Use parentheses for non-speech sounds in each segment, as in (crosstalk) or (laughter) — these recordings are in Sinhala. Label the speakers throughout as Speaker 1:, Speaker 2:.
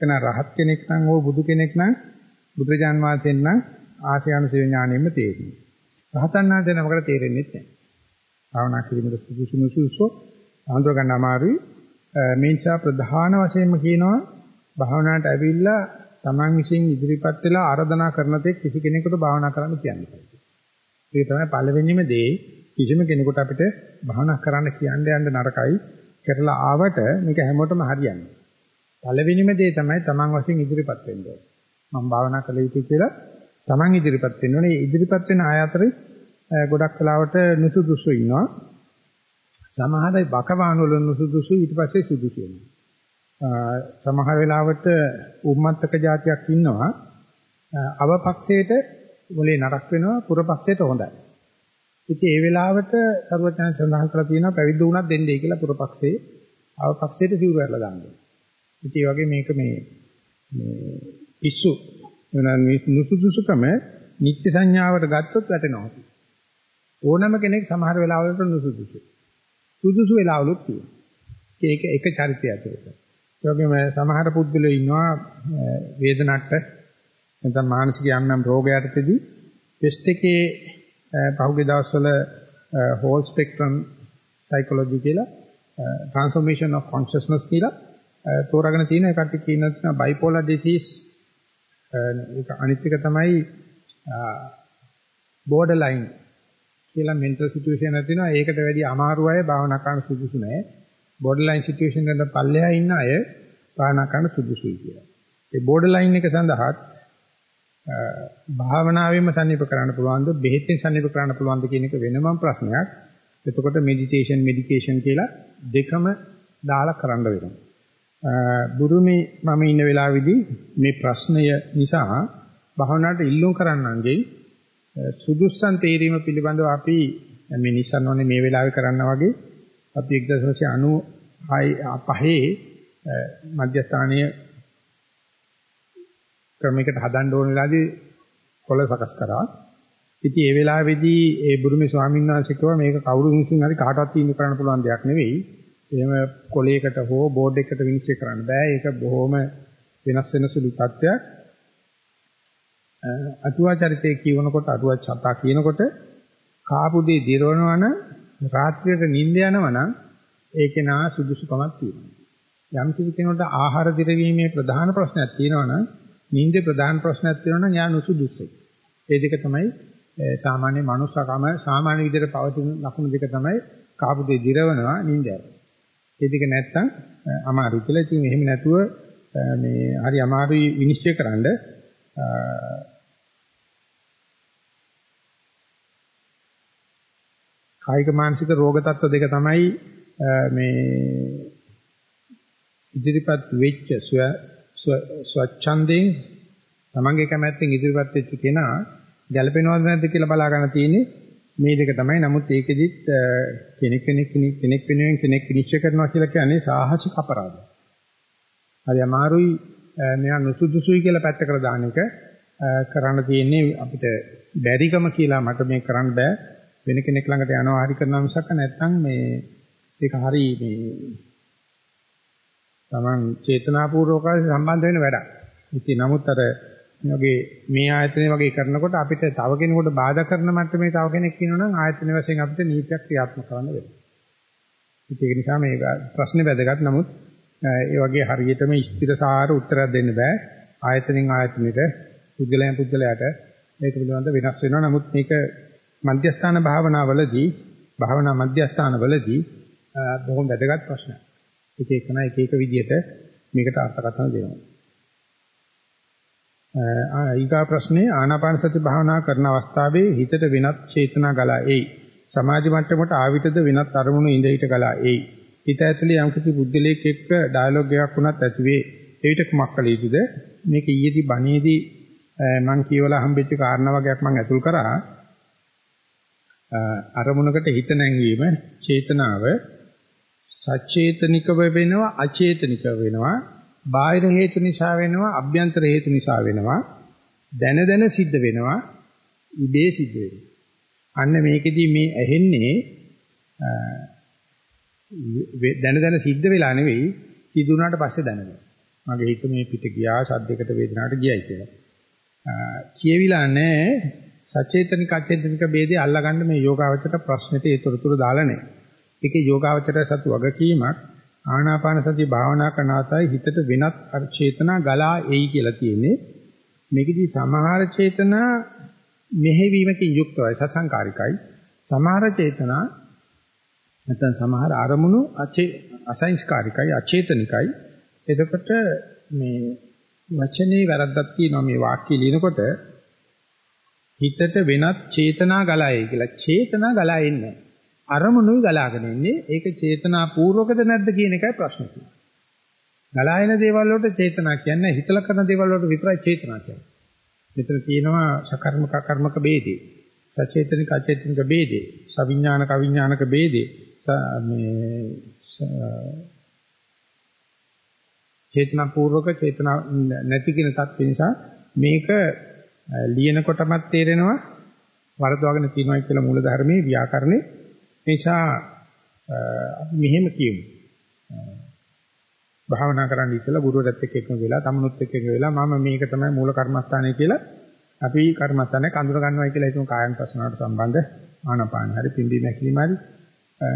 Speaker 1: එන රහත් කෙනෙක් නම් හෝ බුදු කෙනෙක් නම් බුදුරජාන් වහන්සේන් නම් ආශයානුසය ඥාණයෙන්ම තේරෙනවා. රහතන් වහන්සේ නමකට තේරෙන්නේ නැහැ. භාවනා කිරීමට සුදුසු නුසුසු ආන්දර ගන්න අමාරුයි. මේ නිසා ප්‍රධාන වශයෙන්ම කියනවා භාවනාවට ඇවිල්ලා Taman විසින් ඉදිරිපත් වෙලා ආරාධනා කරන තේ කිසි කෙනෙකුට භාවනා කරන්න කියන්නේ. ඒක තමයි පළවෙනිම දේ කිසිම කෙනෙකුට අපිට භාවනා කරන්න කියන්න යන්න නරකයි. කරලා ආවට මේක හැමෝටම හරියන්නේ. පළවෙනිම දේ තමයි Taman වශයෙන් ඉදිරිපත් වෙන්න ඕනේ. මම භාවනා කළ යුතුයි කියලා Taman ඉදිරිපත් වෙන්න ඕනේ. ඉදිරිපත් වෙන අය අතරේ ගොඩක් වෙලාවට නුසුදුසු ඉන්නවා. සමහර බකවාන වල නුසුදුසු ඊට පස්සේ සුදුසු වෙනවා. සමහර වෙලාවට උම්මත්තක જાතියක් ඉන්නවා. අවපක්ෂයට මොලේ නරක් වෙනවා පුරපක්ෂයට හොඳයි. ඉතින් ඒ වෙලාවට සර්වඥයන් සඳහන් කරලා තියෙනවා පැවිදි වුණත් දෙන්නේ කියලා පුරපක්ෂයේ අවපක්ෂයට සිවුර ඇරලා දාන්න. ඉතින් ඒ වගේ මේක මේ මේ පිස්සු නුසුදුසුකම නිත්‍ය සංඥාවට ගත්තොත් වැටෙනවා. ඕනම කෙනෙක් සමහර වෙලාවලට නුසුදුසු. සුදුසු වෙලාවලුත් තියෙනවා. ඒක එක චරිතය ඇතුළත. ඒ වගේම සමහර පුද්ගලයෝ ඉන්නවා වේදනට්ට නැත්නම් මානසික යම්නම් රෝගයකටදී ටෙස්ට් එකේ පහුගිය දවස්වල whole spectrum psychology කියලා transformation of consciousness කියලා තෝරාගෙන තියෙන එකට කියනවා bipolar disease ඒක අනිත් එක තමයි borderline කියලා mental situation එකක් තියෙනවා ඒකට වැඩි අමාරු අය භාවනා කරන්න සුදුසු නෑ borderline situation එකට පල්ලෙහා ඉන්න අය භාවනා කරන්න සුදුසුයි කියලා. ඒ borderline එක සඳහා භාවනාවෙන්ම සම්නිප කරන්න පුළුවන්ද බෙහෙතෙන් සම්නිප කරන්න පුළුවන්ද කියන එක වෙනම ප්‍රශ්නයක්. එතකොට meditation medication කියලා දෙකම දාලා කරන්න වෙනවා. බුරුමේ මම ඉන්න වෙලාවේදී මේ ප්‍රශ්නය නිසා භාවනාවට ඉල්ලුම් කරන්නන්ගේ සුදුස්සන් තේරීම පිළිබඳව අපි මේ නිසන්වනේ මේ වෙලාවේ කරන්නා වගේ අපි 1996 මධ්‍යස්ථානීය ක්‍රමයකට හදන්න ඕන වෙලාවේදී කොළ සකස් කරා. ඉතින් ඒ වෙලාවේදී ඒ බුරුමේ ස්වාමීන් වහන්සේ කිව්වා මේක කවුරු විසින් හරි කාටවත් තීන්දුව කරන්න පුළුවන් දෙයක් නෙවෙයි. එහෙම කොලයකට හෝ බෝඩ් එකකට විනිශ්චය කරන්න බෑ. ඒක බොහොම වෙනස් වෙන සුළු තත්ත්වයක්. අටුවාචරිතයේ කියනකොට අටුවා සතා කියනකොට කාපු දේ දිරවනවා නම් රාත්‍රියට නිින්ද යනවා නම් ඒකේ නා සුදුසුකමක් තියෙනවා. යම් කිසි කෙනෙකුට ආහාර දිරවීමේ ප්‍රධාන ප්‍රශ්නයක් තියෙනවා නම් නිින්දේ ප්‍රධාන ප්‍රශ්නයක් තියෙනවා නම් යා නුසුදුසුයි. ඒ දෙක තමයි සාමාන්‍ය මනුස්සකම සාමාන්‍ය විදිහට පවතින ලක්ෂණ දෙක තමයි කාපු දේ දිරවනවා නිින්ද යනවා. ඒ දෙක නැත්තම් අමාරුයි කියලා. ඉතින් එහෙම නැතුව මේ හරි අමාරුයි විනිශ්චය කරන්න කායික මානසික රෝග තත්ත්ව දෙක තමයි මේ ඉදිරිපත් වෙච්ච ස්වච්ඡන්දයෙන් තමන්ගේ කැමැත්තෙන් ඉදිරිපත් වෙච්ච කෙනා ගැළපෙනවද නැද්ද කියලා බලා ගන්න තියෙන්නේ මේ දෙක තමයි. නමුත් ඒකෙදිත් කෙනෙක් කෙනෙක් කෙනෙක් වෙනුවෙන් කෙනෙක් නිශ්චය කරනවා කියලා කියන්නේ සාහසික අපරාධයක්. හරි අමාරුයි මෙයා නුසුදුසුයි කියලා පැත්තකට දාන එක කරන්න තියෙන්නේ අපිට බැරිකම කියලා මට මේ කරන්න බෑ වෙන කෙනෙක් ළඟට යනවා හරි කරනවා මිසක් නැත්නම් මේ ඒක හරි මේ Taman චේතනාපූර්වකව සම්බන්ධ වෙන වැඩක්. ඉතින් නමුත් අර මේ වගේ මේ ආයතනය වගේ කරනකොට අපිට තව කෙනෙකුට බාධා කරන මට්ටමේ තව කෙනෙක් ඉන්නවනම් ආයතන වශයෙන් අපිට නීතියක් ක්‍රියාත්මක කරන්න වෙනවා. ඒක නිසා මේ ප්‍රශ්නේ වැදගත් නමුත් ඒ වගේ හරියටම ස්ථිරසාර උත්තරයක් දෙන්න බෑ. ආයතනෙන් ආයතනෙට පුද්ගලයන් පුද්ගලයාට මේක පිළිබඳව වෙනස් වෙනවා. නමුත් මේක මධ්‍යස්ථාන භාවනාවලදී භාවනා මධ්‍යස්ථානවලදී බොහොම වැදගත් ප්‍රශ්නයක්. එක එකන එක එක විදිහට මේකට අර්ථකථන දෙනවා. ඊගා ප්‍රශ්නේ ආනාපාන සති භාවනා කරන අවස්ථාවේ හිතට වෙනත් චේතනා ගලා එයි. සමාධි මට්ටමට ආවිතද වෙනත් අරමුණු ඉඳ හිට ගලා එයි. හිත ඇතුලේ යම්කිසි බුද්ධලේක එක්ක ඩයලොග් එකක් වුණත් ඇති වේ. එවිට කුමක් කළ යුතුද? මේක ඊයේදී බණේදී මම කියවලා හම්බෙච්ච කාරණා වගේක් මම අතුල් කරා. අරමුණකට හිත නැංවීම චේතනාව සචේතනිකව වෙනවා අචේතනිකව වෙනවා බාහිර හේතු නිසා වෙනවා අභ්‍යන්තර හේතු නිසා වෙනවා දැන දැන සිද්ධ වෙනවා ඉබේ සිද්ධ වෙනවා අන්න මේකෙදී මේ ඇහෙන්නේ දැන දැන සිද්ධ වෙලා නෙවෙයි සිදුුණාට පස්සේ දැනෙනවා මගේ හිත මේ පිට ගියා සද්දයකට වේදනාවට ගියයි කියලා. කියවිලා නැහැ සචේතනික අචේතනික ભેදේ අල්ලගන්න මේ යෝගාවචර ප්‍රශ්නෙට ඒතරතුරු දාලා නැහැ. ඒකේ යෝගාවචර සතු වගකීමක් ආනාපාන සතිය භාවනා කරන අතරයි හිතට වෙනත් චේතනා ගලා එයි කියලා තියෙන්නේ. මේකදී සමහර චේතනා මෙහෙවීමකින් යුක්තවයි සසංකාරිකයි. සමහර චේතනා නැත්නම් සමහර අරමුණු අසංස්කාරිකයි අචේතනිකයි. එතකොට මේ වචනේ වැරද්දක් තියෙනවා මේ වාක්‍ය ලියනකොට හිතට වෙනත් චේතනා ගලායි කියලා. චේතනා ගලා එන්නේ අරමුණුයි ගලාගෙන ඉන්නේ. ඒක චේතනා පූර්වකද නැද්ද කියන එකයි ප්‍රශ්නේ තියෙන්නේ. ගලායන දේවල් වලට චේතනා කියන්නේ හිතලා කරන දේවල් වලට විතරයි චේතනා කියන්නේ. මෙතන තියෙනවා සකර්මක කර්මක ભેදේ. සචේතනික අචේතනික ભેදේ. සවිඥානික අවිඥානික ભેදේ. මේ චේතනා පූර්වක චේතනා නැති කියන තත්ත්ව නිසා මේක ලියනකොටමත් තේරෙනවා වරදවාගෙන තියෙනවා කියලා මූල ධර්මයේ ව්‍යාකරණේ නිසා අපි මෙහෙම කියමු භාවනා කරන්න ඉස්සෙල්ලා ගුරුවරයෙක් එක්ක එකම වෙලා තමනුත් එක්ක එකම වෙලා මම මේක තමයි මූල කර්මස්ථානය කියලා අපි කර්මස්ථානය කඳුර ගන්නවා කියලා හිතමු කායන ප්‍රශ්නාවට සම්බන්ධ ආනාපාන හරි පිම්බි මැකිලිම හරි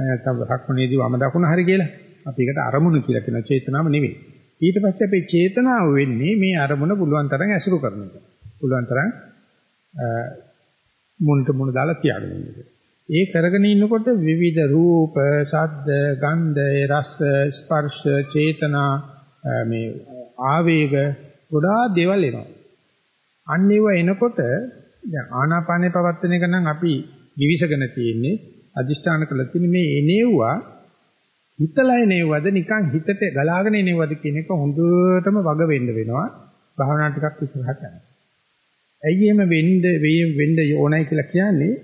Speaker 1: නැත්නම් රක්මනේදී වම දකුණ හරි කියලා අපි ඒකට අරමුණු කියලා කියන චේතනාව නෙවෙයි ඊට පස්සේ අපේ චේතනාව වෙන්නේ මේ අරමුණ පුළුවන් තරම් ඇසුරු කරන එක. පුළුවන් තරම් මුණට මුණ දාලා තියාගෙන ඉන්න එක. ඒ කරගෙන ඉන්නකොට විවිධ රූප, ශබ්ද, ගන්ධ, රස, ස්පර්ශ, චේතනා මේ ආවේග ගොඩාක් දේවල් එනවා. අන්න ඒව එනකොට දැන් ආනාපානේ පවත්වන එක නම් අපි විවිසගෙන තියෙන්නේ අදිෂ්ඨාන කළ තියෙන මේ එනේව්වා හිතලා එනේවද නිකන් හිතට ගලාගෙන එනේවද කියන එක හොඳටම වග වෙන්න වෙනවා භාවනා ටිකක් ඉස්සරහට යනවා. ඇයි එහෙම වෙන්න වෙන්න ඕනයි කියලා කියන්නේ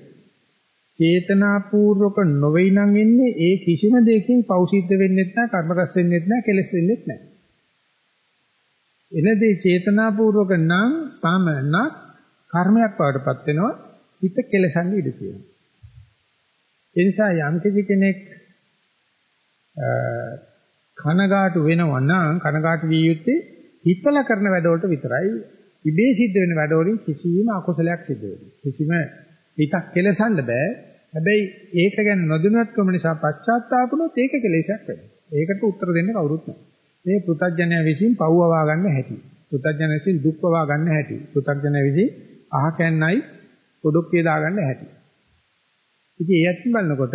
Speaker 1: චේතනාපූර්වක නොවේ නම් එන්නේ ඒ කිසිම දෙයකින් පෞසිද්ධ වෙන්නෙත් නැහැ කර්ම රැස් වෙන්නෙත් නැහැ කෙලෙස් වෙන්නෙත් නැහැ. එනදී චේතනාපූර්වක නම් පමණක් කර්මයක් වඩපත් වෙනවා හිත කෙලසන්නේ ඉඳී තියෙනවා. ඒ නිසා යම් කෙනෙක් කනගාටු වෙනවා නම් කනගාටු විය යුත්තේ හිතලා කරන වැඩවලට විතරයි ඉබේ සිද්ධ වෙන වැඩවලින් කිසිම අකුසලයක් සිද්ධ වෙන්නේ. කිසිම හිතක් කෙලසන්න බෑ. හැබැයි ඒක ගැන නොදැනුවත්කම නිසා පශ්චාත්තාපුනොත් ඒක කෙලෙසක් වෙනවා. ඒකට උත්තර දෙන්න කවුරුත් නැහැ. මේ පෘථග්ජනය විසින් පව්වවා ගන්න හැටි. පෘථග්ජනය විසින් දුක්වවා ගන්න හැටි. පෘථග්ජනය විසින් අහකැන්නයි පොඩොක්කේ දා ගන්න හැටි. ඉතින් ඒ ඇත්ත බලනකොට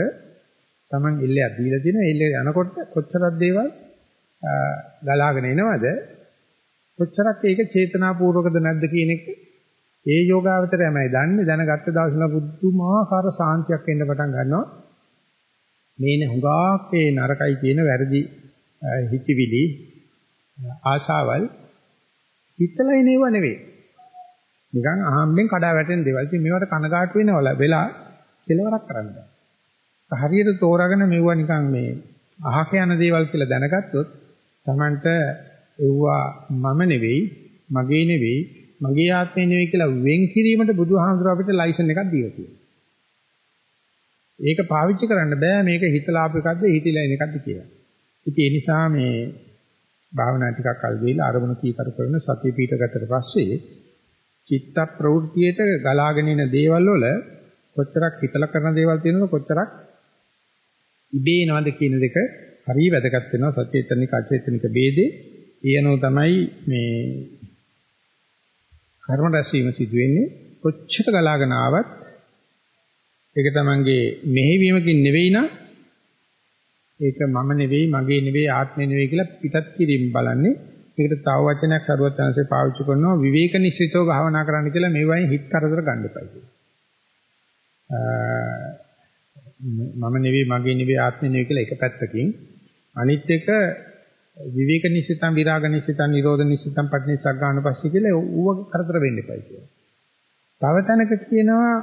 Speaker 1: Taman ඉල්ලයක් දීලා තියෙනවා. ඉල්ල යනකොට කොච්චරක් දේවල් ගලාගෙන එනවද? කොච්චරක් ඒක චේතනාපූර්වකද නැද්ද කියන එක ඒ යෝගාවතරයමයි දන්නේ දැනගත්ත දවසල බුද්ධමාකාර සාන්තියක් එන්න පටන් ගන්නවා. මේනේ හුඟක් ඒ නරකයි කියන වැරදි හිතවිලි ආශාවල් හිතලා එනේව නෙවෙයි. නිකන් අහම්බෙන් කඩා වැටෙන දේවල්. ඉතින් මේවට කනගාටු වෙනවල වෙලා කෙලවරක් කරන්න බෑ. හරියට තෝරාගෙන මෙවුවා නිකන් මේ අහක යන දේවල් කියලා දැනගත්තොත් Tamanට එව්වා මම නෙවෙයි, මගේ නෙවෙයි, මගේ ආත්මේ නෙවෙයි කියලා වෙන් කිරීමට බුදුහාමුදුර අපිට ලයිසන් එකක් දීලා තියෙනවා. ඒක පාවිච්චි කරන්න බෑ මේක හිතලා ආපු එකක්ද හිතිලා එන එකක්ද කියලා. ඉතින් ඒ නිසා මේ භාවනා ටිකක් කල් දීලා අරමුණු කීකරු කරන සතිය පීඨ ගතට පස්සේ චිත්ත ප්‍රවෘත්තියට ගලාගෙන එන දේවල් වල කොච්චරක් හිතලා කරන දේවල් තියෙනවද කොච්චරක් ඉබේ එනවද කියන දෙක හරිය වැදගත් වෙනවා සචේතනික අචේතනික ભેදේ ඊයනෝ තමයි මේ කර්ම රැස්වීම සිදු වෙන්නේ කොච්චර ගලාගෙන ආවත් ඒක තමංගේ මෙහෙවීමකින් නෙවෙයි නම් ඒක මම නෙවෙයි මගේ නෙවෙයි ආත්මේ නෙවෙයි කියලා පිටත් කිරීම බලන්නේ ඒකට තව වචනයක් සරුවත් chance පාවිච්චි කරනවා විවේක නිශ්චිතව භාවනා කරන්න කියලා මේ වයින් හිත කරදර ගන්න එපා කියලා. මම නෙවෙයි මගේ නෙවෙයි ආත්මෙ නෙවෙයි කියලා එක පැත්තකින් අනිත් එක විවේක නිසිතං විරාග නිසිතං නිරෝධ නිසිතං පටිනිස්සක් ගන්න පස්සේ කියලා ඌව කරදර වෙන්න එපයි කියලා. තව තැනක කියනවා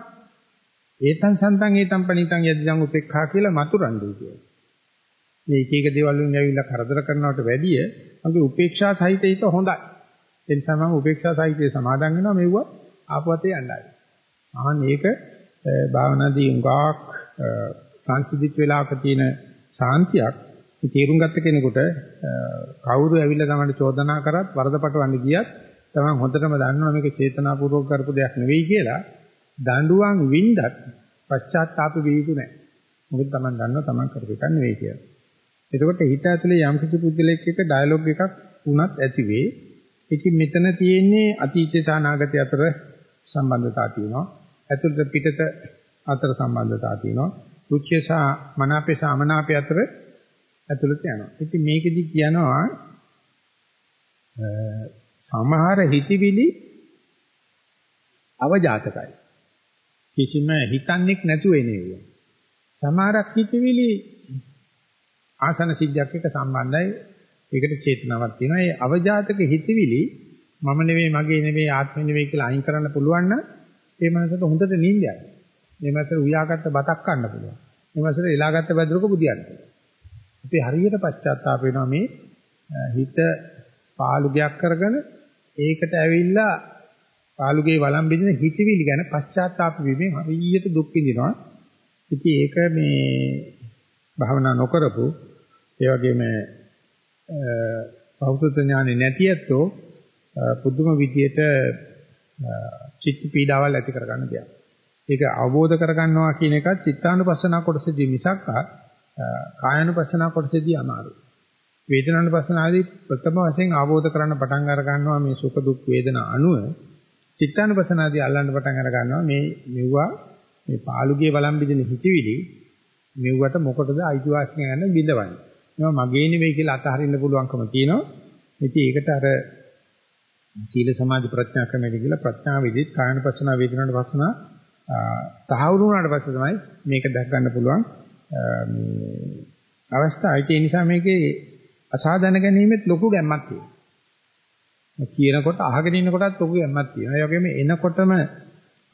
Speaker 1: ඒතං සන්තං ඒතං පණිතං යදිදං උපේක්ඛා කියලා මතුරන්නේ කියලා. මේ එක එක දේවල් වලින් ඇවිල්ලා කරදර කරනවට වැඩිය මගේ උපේක්ෂා සහිත හිත හොඳයි. ඒ නිසා මම උපේක්ෂා සහිතේ සමාදන් වෙනවා මෙව්ව ආපුවතේ යන්නයි. ආන් මේක භාවනාදී උඟාක් සංසිද්ධිත් වෙලාවක තියෙන සාන්තියක් මේ තීරුම් ගත්ත කෙනෙකුට කවුරු ඇවිල්ලා තමයි චෝදනා කරත් වරදපටවන්න ගියත් තමයි හොඳටම දන්නවා මේක චේතනාපූර්වක කරපු දෙයක් නෙවෙයි කියලා දඬුවම් වින්දත් පශ්චාත්තාප වේතු නැහැ. මොකද Taman දන්නවා Taman කරපු එක නෙවෙයි කියලා. එතකොට හිත ඇතුලේ යම් කිසි පුද්ගලෙක් එක්ක ඩයලොග් එකක් වුණත් ඇති වෙයි. ඉතින් මෙතන තියෙන්නේ අතීතය සහ අනාගතය අතර සම්බන්ධතා තියෙනවා. ඇතුළත පිටත අතර සම්බන්ධතා තියෙනවා. රුචිය සහ මනාපේ සහ අමනාපේ අතර ඇතුළත යනවා. ඉතින් මේකෙදි කියනවා සමහර හිතවිලි අවජාතකයි. කිසිම හිතන්නේක් නැතුව එනේ. සමහරක් හිතවිලි ආසන සිද්ධියක් එක්ක සම්බන්ධයි. ඒකට චේතනාවක් තියෙනවා. ඒ අවජාතක හිතවිලි මම නෙවෙයි මගේ නෙවෙයි ආත්මෙ නෙවෙයි කියලා අයින් කරන්න පුළුවන් නම් ඒ මනසට හොඳට නිින්දයක්. මේ මනසට උයාගත්ත බතක් ගන්න පුළුවන්. මේ මනසට එලාගත්ත බද්දරක බුදියන්න පුළුවන්. අපි හරියට පශ්චාත්තාප වෙනවා මේ හිත පාළුගයක් කරගෙන ඒකට ඇවිල්ලා පාළුගේ වළම් බෙදින හිතවිලි ගැන පශ්චාත්තාප වීමෙන් හරියට දුක් විඳිනවා. ඉතින් ඒක මේ භවනා නොකරපු ඒ වගේම බෞද්ධ ඥානෙ නැති ඇත්තෝ පුදුම විදියට චිත්ත පීඩාවල් ඇති කරගන්න දෙයක්. ඒක අවබෝධ කරගන්නවා කියන එක චිත්තානුපස්සනා කොටසදී මිසක් කායानुපස්සනා කොටසදී අමාරුයි. වේදනානුපස්සනාදී ප්‍රථම වශයෙන් අවබෝධ කරන්න පටන් අර ගන්නවා මේ සුඛ දුක් වේදනා අනුව චිත්තානුපස්සනාදී අල්ලන්න පටන් අර ගන්නවා මේ මෙවුවා මේ පාළුගේ වළම් බින්දින හිතවිලි මෙව්වට මොකටද අයිතිවාසිකම් ගන්න බිඳවන්නේ. මේවා මගේ නෙවෙයි කියලා අතහරින්න පුළුවන්කම තියෙනවා. ඉතින් ඒකට අර සීල සමාධි ප්‍රඥා ක්‍රමයේද කියලා ප්‍රඥා විදිහට කායනුපස්සනා වේදනානුපස්සනා තහවුරු වුණාට පස්සේ තමයි මේක දැක් ගන්න පුළුවන් මේ අවස්ථාවයි. ඒ නිසා මේකේ අසාධන ගැනීමෙත් ලොකු ගැම්මක් තියෙනවා. කියනකොට අහගෙන ඉන්නකොටත් ලොකු ගැම්මක් තියෙනවා. ඒ වගේම එනකොටම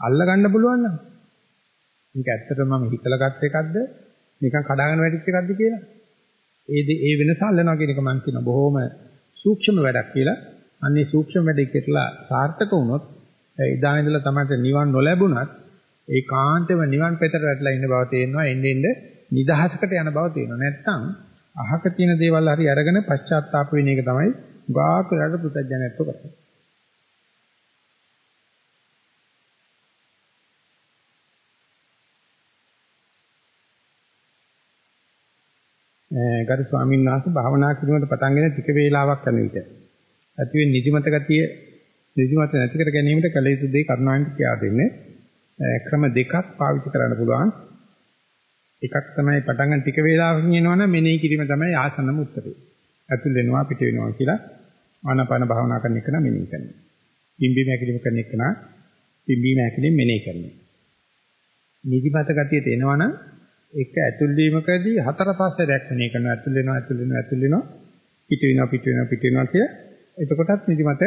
Speaker 1: අල්ල ගන්න පුළුවන් නම් මේක ඇත්තටම මම හිතලා ගත්ත එකක්ද නිකන් කඩාගෙන වැටිච්ච එකක්ද කියලා. ඒ ඒ වෙනස අල්ලනවා කියන එක මම කියන බොහොම සූක්ෂම වැඩක් කියලා. අන්නේ සූක්ෂම වැඩේ කියලා සාර්ථක වුණොත් එදා ඉඳලා තමයි නිවන් නොලැබුණත් ඒ කාන්තේම නිවන් පෙතට වැටලා ඉන්න බව තේරෙනවා එන්නේ එන්නේ නිදහසකට යන බව තේරෙනවා නැත්තම් අහක තියෙන දේවල් හරි අරගෙන පශ්චාත්තාප වෙන එක තමයි ගාක් වෙලාට පුතඥයත්ව කරන්නේ ගරු ස්වාමීන් වහන්සේ භාවනා කිරීමට පටන්ගෙන ටික වේලාවක් යන විට ඇති වෙන නිදිමත ගතිය නිදිමත නැති කර ගැනීමට කල යුතු දේ කරුණාවෙන් කියා දෙන්නේ. ක්‍රම දෙකක් පාවිච්චි කරන්න පුළුවන්. එකක් තමයි පටන් ගන්න ටික වේලාවකින් එනවනම් මෙනෙහි කිරීම තමයි ආසන්නම උත්තරේ ඇතුල් වෙනවා පිට වෙනවා කියලා ආනාපාන භාවනා කරන එක නම් මෙනෙහි කරනවා පිම්බීම හැකිලිම කරන එක නම් පිම්බීම හැකිලිම මෙනෙහි කරනවා නිදිමත ගතියට එනවනම් ඒක ඇතුල් වීමකදී හතර පස්සේ දැක්මනේ කරනවා ඇතුල් වෙනවා ඇතුල් වෙනවා ඇතුල් වෙනවා පිට වෙනවා පිට වෙනවා පිට වෙනවා කිය. එතකොටත් නිදිමත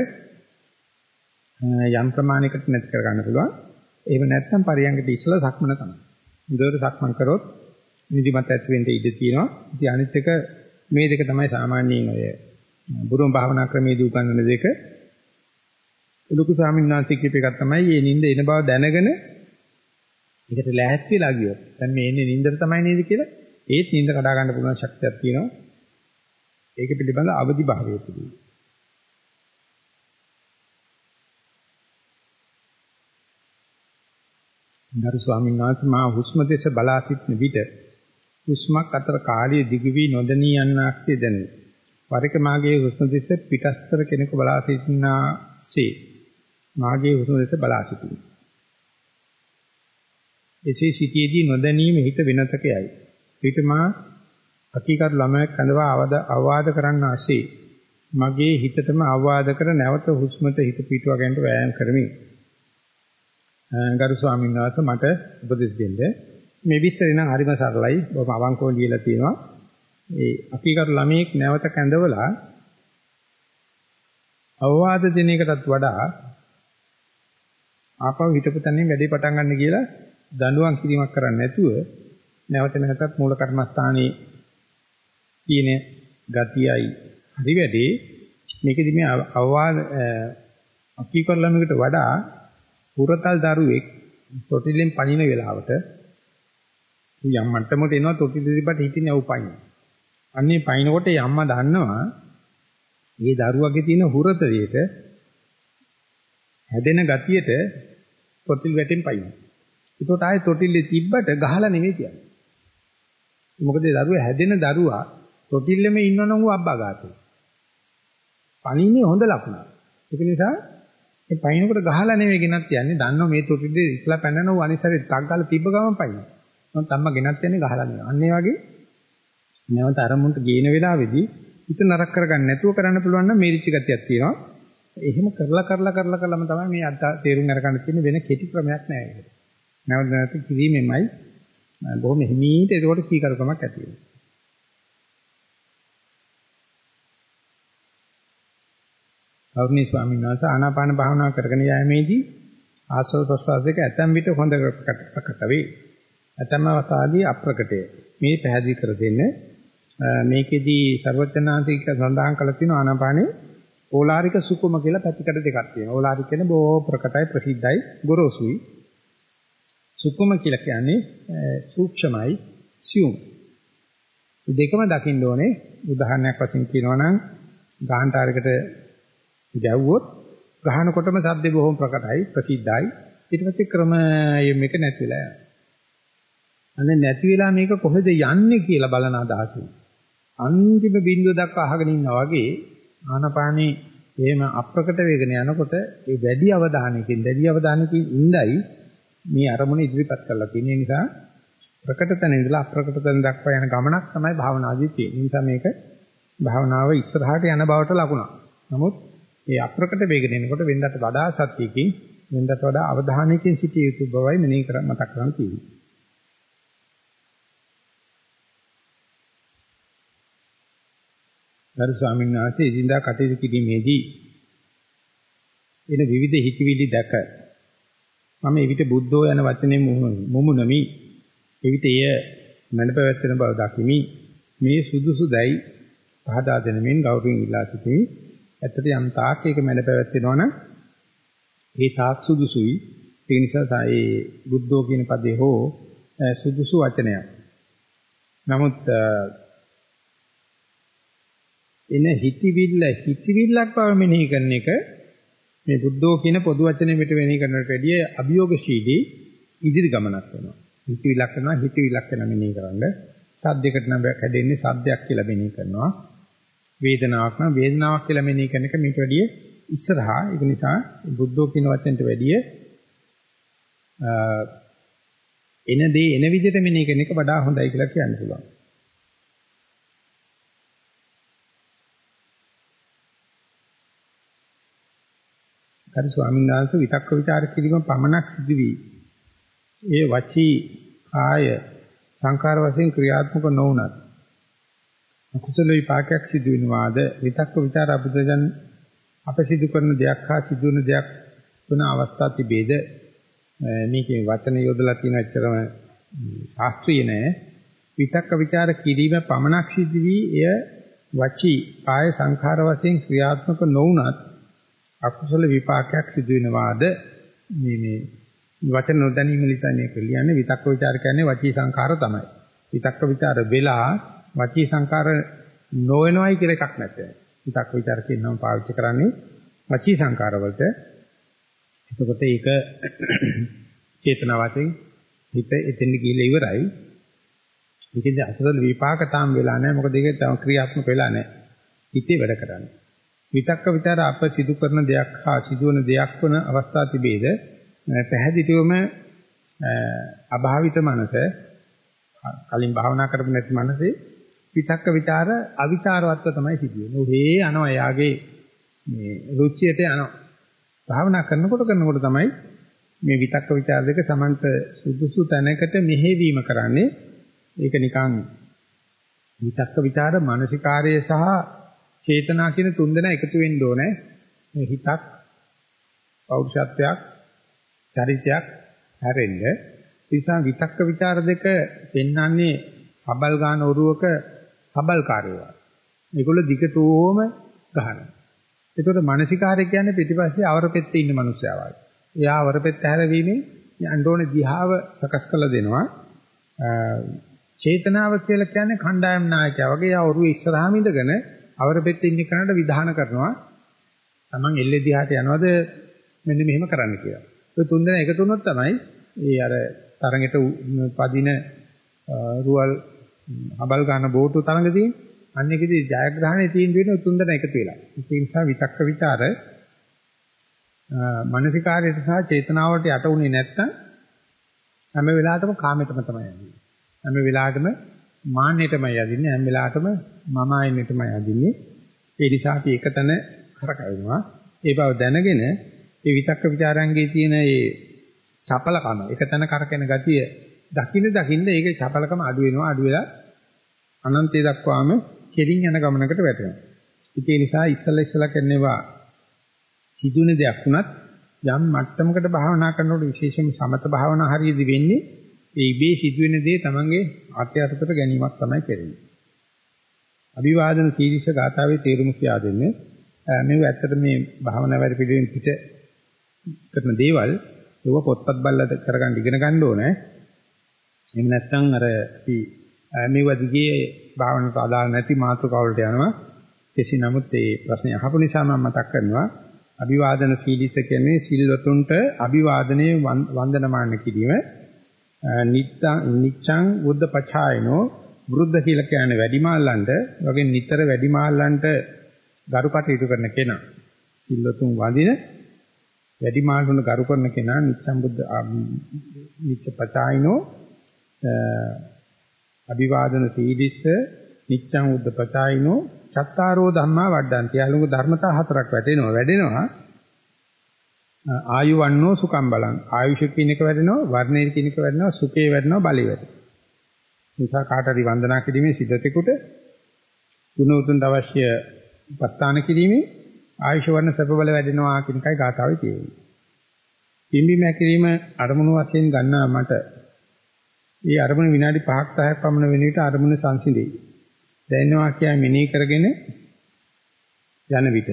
Speaker 1: යම් ප්‍රමාණයකට නැති කර ගන්න පුළුවන්. එහෙම නැත්නම් පරියංගට ඉස්සලා සක්මන තමයි. හොඳට සක්මන් කරොත් නිදිමත ඇති වෙන්න ඉඩ තියෙනවා. ඉතින් අනිත් එක මේ දෙක තමයි සාමාන්‍යයෙන් ඔය බුදුන් භාවනා ක්‍රමයේදී උගන්වන දෙක. ලොකු ස්වාමීන් වහන්සේ කියප එකක් තමයි මේ නිින්ද එන බව දැනගෙන ඒකට ලෑස්ති වෙලා ගියොත් දැන් මේ එන්නේ නින්දට තමයි නේද කියලා ඒත් නින්ද කඩා ගන්න පුළුවන් ශක්තියක් තියෙනවා. ඒක පිළිබඳ අවදි භාවය තිබුණා. ගරු ස්වාමීන් වහන්සේ මා හුස්ම දෙස බලා සිටින විට හුස්මක් අතර කාලයේ දිග වී නොදැනී යන්නක්සේ දැනේ. වරක මාගේ හුස්ම දෙස පිටස්තර කෙනෙකු බලා සිටිනාසේ මාගේ හුස්ම දෙස බලා සිටිනවා. එසේ සිටියේදී නොදැනීම හිත වෙනතක යයි. ඊට මා අකීකත් ළමයෙක් කඳවා අවවාද කරන්න ආසේ. මගේ හිතටම අවවාද කර නැවත හුස්මට හිත පිටුව ගන්නට වෑයම් කරමි. ගරු ස්වාමීන් වහන්සේ මට උපදෙස් දෙන්න. මේ විස්තරය නම් හරිම සරලයි. බොහොම අවංකව ලියලා තියෙනවා. ඒ අකීකත් ළමයෙක් නැවත කඳවලා අවවාද දෙන එකටත් වඩා ආපහු හිතපු තැනින් වැඩේ පටන් ගන්න කියලා දඬුවම් කිරීමක් කරන්නේ නැතුව නැවත නැවතත් මූල කර්මස්ථානයේ තියෙන ගතියයි හරි වැඩි මේකෙදි මේ අවවාද අකීකරලමකට වඩා පුරතල් දරුවෙක් තොටිල්ලෙන් පණින වෙලාවට යම් මට්ටමකට එනවා තොටිල්ල දිපට හිටින්නේ අවුපයින් අන්නේ පයින්කොට යම්මා දන්නවා මේ දරුවගේ තියෙන හුරතේට හැදෙන ගතියට තොටිල් වැටෙන් පයින්. ඒකට ආයේ තොටිල්ලේ තිබ්බට ගහලා නෙමෙයි කියන්නේ. මොකද දරුවා හැදෙන දරුවා තොටිල්ලෙම ඉන්නවනම් ඌ අබ්බා ගාතේ. පණින්නේ හොඳ ලකුණක්. ඒක නිසා මේ පයින්කොට ගහලා නෙවෙයි ගෙනත් යන්නේ. දන්නව මේ තොටිල්ලේ ඉස්ලා පැනන ඌ අනිසරේ ටක් ගාලා තිබ්බ ගමන් පයින්. මොකද අම්මා ගෙනත් යන්නේ ගහලා නෙවෙයි. අන්න ඒ වගේ නැවත අරමුණට ගේන වෙලාවේදී හිත නරක කරගන්න නැතුව කරන්න පුළුවන් නම් මේරිච්ච ගතියක් තියෙනවා. එහෙම කරලා කරලා කරලා කරලාම තමයි මේ අද තේරුම් අරගන්න තියෙන වෙන කෙටි ක්‍රමයක් නෑ ඒක. නැවත නැවත කිරීමෙන්මයි බොහොම හිමීට ඒකට කීකරුකමක් ඇති වෙනවා. ගෞරවනීය ස්වාමීන් වහන්සේ ආනාපාන භාවනාව කරගෙන යෑමේදී ආස්වාද ප්‍රසවාසයක ඇතැම් විට හොඳ ප්‍රකට වේ. ඇතැම් අවස්ථාදී අප්‍රකටය. මේ පැහැදිලි කර දෙන්න. මේකෙදී ਸਰවඥාන්තික සඳහන් කළ තියෙන ආනාපානේ ඕලාරික සුකුම කියලා පැතිකඩ දෙකක් තියෙනවා. ඕලාරික කියන්නේ බොහෝ ප්‍රකටයි ප්‍රසිද්ධයි ගොරෝසුයි. සුකුම කියලා කියන්නේ සූක්ෂමයි සියුම්. මේ දෙකම දකින්න ඕනේ. උදාහරණයක් වශයෙන් කියනවා නම් ගාහන්තරයකට ගැව්වොත් ගහනකොටම සද්දේ බොහොම ප්‍රකටයි ප්‍රසිද්ධයි. ඊට පස්සේ ක්‍රමයෙන් මේක නැති වෙලා යනවා. අනේ නැති වෙලා මේක කොහෙද යන්නේ කියලා බලන අදහසින්. අන්තිම බිඳුව දක්වා අහගෙන ඉන්නා වගේ ආනපානේ එහෙම අප්‍රකට වේගන යනකොට ඒ වැඩි අවධානයකින් වැඩි අවධානයකින් ඉඳයි මේ අරමුණ ඉදිරිපත් කරලා තියෙන නිසා ප්‍රකට තැන ඉඳලා අප්‍රකට තැන දක්වා යන ගමනක් තමයි භාවනාදී තියෙන්නේ. නිසා මේක භාවනාව ඉස්සරහට යන බවට ලකුණක්. නමුත් මේ අප්‍රකට වේගන එනකොට වෙනදට වඩා සත්‍යකින් වෙනදට වඩා අවධානයකින් සිටිය යුතු බවයි මෙනෙහි කර මතක් කරන් තියෙන්නේ. ගරු ස්වාමීන් වහන්සේ ඉදින්දා කටයුතු කිරීමේදී එන විවිධ හිතිවිලි දැක මම එවිට බුද්ධෝ යන වචනේ මුමුණමි එවිට එය මනපවැත්තන බව දකිමි. මේ සුදුසුදයි පහදා දෙනමින් ගෞරවයෙන් ඉල්ලා සිටිමි. ඇත්තට යම් තාක් ඒක මනපවැත්තෙනවා නම් ඒ තාක් සුදුසුයි ඒ නිසා ඒ බුද්ධෝ කියන පදේ හෝ සුදුසු වචනයක් නමුත් එන හිතවිල්ල හිතවිල්ලක් බව මෙනෙහි කරන එක මේ බුද්ධෝ කියන පොදු වචනේ පිට මෙනෙහි කරනට වැඩිය අභියෝගශීලී ඉදිරි ගමනක් වෙනවා. හිතවිල්ලක් කරනවා හිතවිල්ලක් වෙන මෙනෙහි කරන්න. සද්දයකට නම් හැදෙන්නේ සද්දයක් කියලා මෙනෙහි කරනවා. වේදනාවක් නම් වේදනාවක් කියලා මෙනෙහි කරන එක මීට වැඩිය ඉස්සරහා. ඒක නිසා බුද්ධෝ කියන වචනට වැඩිය එන දේ එන විදිහට මෙනෙහි කරන එක වඩා හොඳයි කියලා කියන්න පුළුවන්. කරු ස්වාමීන් වහන්සේ විතක්ක ਵਿਚාර කිරීම පමණක් සිදු වී ඒ වචී කාය සංකාර වශයෙන් ක්‍රියාත්මක නොවුනත් කුසල විපාකයක් සිදු වෙනවාද? විතක්ක විචාර අපදයන් අප සිදු කරන දෙයක් හා සිදු වෙන දෙයක් තුන අවස්ථා තිබේද? මේකේ වචන යොදලා තියෙන ඇත්තරම ශාස්ත්‍රීය නෑ. විතක්ක විචාර කිරීම පමණක් සිදු වී එය වචී ආය සංඛාර වශයෙන් ක්‍රියාත්මක නොවුනත් අකුසල විපාකයක් සිදු වෙනවාද? මේ මේ වචන නොදැනීම නිසා මේ කියන්නේ විතක්ක විචාර කියන්නේ වචී සංඛාර තමයි. විතක්ක විචාර වෙලා වචී සංඛාර නොවනවයි කියලා එකක් නැත්නම්. විතක්ක ਵਿਚාර කියන නම පාවිච්චි කරන්නේ වචී සංඛාර වලට. එතකොට ඒක (clears throat) චේතනාවෙන් හිත එතෙන් ගිහිල්ලා ඉවරයි. ඒකෙන්ද අකුසල විපාක තාම වෙලා නැහැ. මොකද ඒක තව ක්‍රියාත්මක වෙලා නැහැ. හිතේ වැඩ කරන්නේ. විතක්ක විතර අප සිදු කරන දෙයක් හා සිදුවන දෙයක් වන අවස්ථා තිබේද පැහැදිලිවම අභාවිත මනස කලින් භාවනා කරපු නැති මනසේ විතක්ක විතර අවිචාරවත්ව තමයි සිදුවෙන්නේ. උහේ යනවා යාගේ මේ රුචියට යනවා. භාවනා කරනකොට කරනකොට තමයි මේ විතක්ක විචාර දෙක සමන්ත සුදුසු තැනකට මෙහෙවීම කරන්නේ. ඒක නිකන් විතක්ක විචාර මානසිකාර්යය සහ චේතනා කියන තුන් දෙනා එකතු වෙන්න ඕනේ. මේ හිතක්, පෞරුෂත්වයක්, චරිතයක් හැරෙන්න. ඒ නිසා විතක්ක ਵਿਚාර දෙක පෙන්වන්නේ හබල් ගන්න ඔරුවක හබල් කාර්යය. මේගොල්ලෝ දිගටම ගහනවා. ඒකට මානසිකාරය කියන්නේ පිටිපස්සේ අවරපෙත්තේ ඉන්න මිනිස්සයා වගේ. එයා අවරපෙත්ත හැරවීමෙන් යන්න ඕනේ දිහාව සකස් කරලා දෙනවා. චේතනාව කියලා කියන්නේ කණ්ඩායම් නායකයා වගේ ආවරු ඉස්සරහාම ඉඳගෙන අවර පෙත්තේ ඉන්න කෙනාට විධාන කරනවා. Taman එල්ලේ දිහාට යනවද මෙන්න මෙහෙම කරන්න කියලා. ඒ තුන් දෙනා එකතු වුණොත් තමයි ඒ අර තරඟෙට පදින රුවල් හබල් ගන්න බෝටු තරඟ තියෙන්නේ. අන්න ඒකදී ජයග්‍රහණයේ තියෙන වෙන තුන් දෙනා එකතු වෙලා. ඒ නිසා විතක්ක විචාර මානසිකාරයට සහ චේතනාවට යට උනේ නැත්තම් හැම වෙලාවටම කාමයටම තමයි යන්නේ. හැම වෙලාවටම මාන්නයටමයි යදින්නේ. හැම වෙලාවටම මම ආයෙන්නටමයි යදින්නේ. ඒ නිසා අපි එකතන කරකවනවා. ඒ බව දැනගෙන මේ විතක්ක ਵਿਚාරංගයේ තියෙන මේ චපලකම එකතන කරකැන ගතිය දකින්න දකින්න ඒකේ චපලකම අඩු වෙනවා. අඩු වෙලා අනන්තය දක්වාම කෙලින් යන ගමනකට වැටෙනවා. ඒ නිසා ඉස්සලා ඉස්සලා කරනවා සිදුවෙන දෙයක් වුණත් යම් මට්ටමකට භාවනා කරනකොට විශේෂයෙන්ම සමත භාවනා හරියදී වෙන්නේ ඒ ඉබේ සිදුවෙන දේ තමන්ගේ අත්‍යර්ථයට ගැනීමක් තමයි කරන්නේ. අභිවාදන සීරිෂ ගාථාවේ තේරුම කියා දෙන්නේ මේව ඇත්තට මේ භාවනා වැඩ පිළිවෙලින් පිට කරන දේවල් ඒව පොත්පත් බලලා කරගන්න ඉගෙන ගන්න ඕනේ. එහෙම නැත්නම් අර අපි මේව දිගේ භාවනාවට අදාළ නැති මාතෘකාවලට යනවා. කෙසේ නමුත් මේ ප්‍රශ්නේ අහපු නිසා මම මතක් කරනවා අභිවාදන සීලිස කියන්නේ සිල්වතුන්ට අභිවාදනයේ වන්දනමාන කිරීම නිච්ඡං බුද්ධ පචායනෝ වෘද්ධ කියලා කියන්නේ වැඩිමාල්ලන්ට වගේ නිතර වැඩිමාල්ලන්ට ගරු කටයුතු කරන කෙනා සිල්වතුන් වඳින වැඩිමාල්ලුන ගරු කරන කෙනා නිච්ඡං බුද්ධ නිච්ච පචායනෝ අභිවාදන සීලිස නිච්ඡං බුද්ධ පචායනෝ චත්තාරෝ ධම්මා වඩ්ඩන්ති. යාළුඟ ධර්මතා හතරක් වැටෙනවා. වැඩෙනවා. ආයු වන්නෝ සුකම් බලං. ආයුෂ කියන එක වැඩෙනවා, වර්ණේ කියන එක වැඩෙනවා, සුඛේ වැඩෙනවා, බලේ වැඩෙනවා. නිසා කාට හරි වන්දනා කිරීමේ සිද්ධතෙකුට ගුණ උතුම්ට අවශ්‍ය උපස්ථාන කිරීමේ ආයුෂ වර්ණ සැප බල වැඩෙනවා කියන එකයි ගාථාවේ තියෙන්නේ. පිම්බීම හැකිරීම අරමුණු වශයෙන් ගන්නා මට මේ අරමුණ විනාඩි 5ක් 10ක් පමණ වෙන විට අරමුණ සංසිඳෙයි. දැනෙනවා කියන්නේ මෙනෙහි කරගෙන යන විට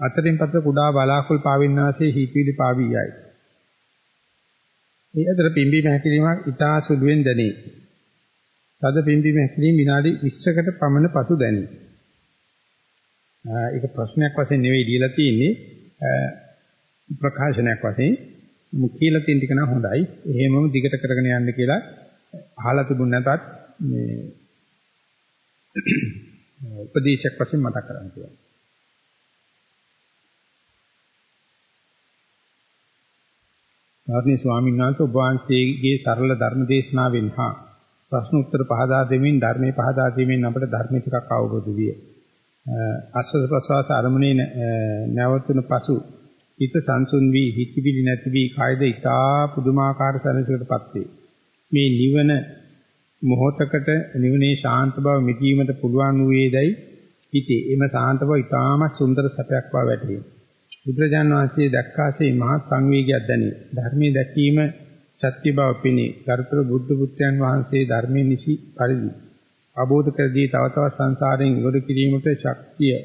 Speaker 1: අතරින් පතර කුඩා බලාකුල් පාවින්නාසේ හිතවිලි පාවියයි. මේ අතර පිම්බීම හැකිරීමක් ඉතා සුළුෙන් දැනේ. තද පිම්බීම හැකිරීම විනාඩි 20කට පමණ පසු දැනේ. ඒක ප්‍රශ්නයක් වශයෙන් නෙවෙයි දීලා තියෙන්නේ ප්‍රකාශනයක් වශයෙන් මු කියලා තියෙන ටික නම් හොඳයි. එහෙමම දිගට කරගෙන යන්න කියලා අහලා තිබුණ නැතත් මේ උපදේශයක් වශයෙන් මතක් කරගන්න කියලා. ආර්ණී ස්වාමීන් වහන්සේ ඔබ වහන්සේගේ සරල ධර්ම දේශනාවෙන් හා ප්‍රශ්න උත්තර පහදා දෙමින් ධර්මයේ පහදා දෙමින් අපට ධර්ම ටිකක් අවබෝධ විය. අස්වද ප්‍රසවාස අරමුණේ නැවතුණු පසු හිත සංසුන් වී හිතවිලි නැති වී කායද ඊටා පුදුමාකාර සැනසීමකටපත් වේ. මේ නිවන මොහොතකට නිවනේ ශාන්ත බව මිදීමට පුළුවන් වූයේදයි හිතේ. එම ශාන්ත බව ඉතාමත් සුන්දර සැපයක් බව වැටහේ. බුදුරජාන් වහන්සේ දැක්කාසේ මහත් සංවේගයක් දැනේ. ධර්මයේ දැකීම සත්‍ය බව පිණි. කර්තෘ බුද්ධ පුත්‍රයන් වහන්සේ ධර්මයේ නිසි පරිදි අවබෝධ කර දී තව තවත් සංසාරයෙන් ඉවර කිරීමට ශක්තිය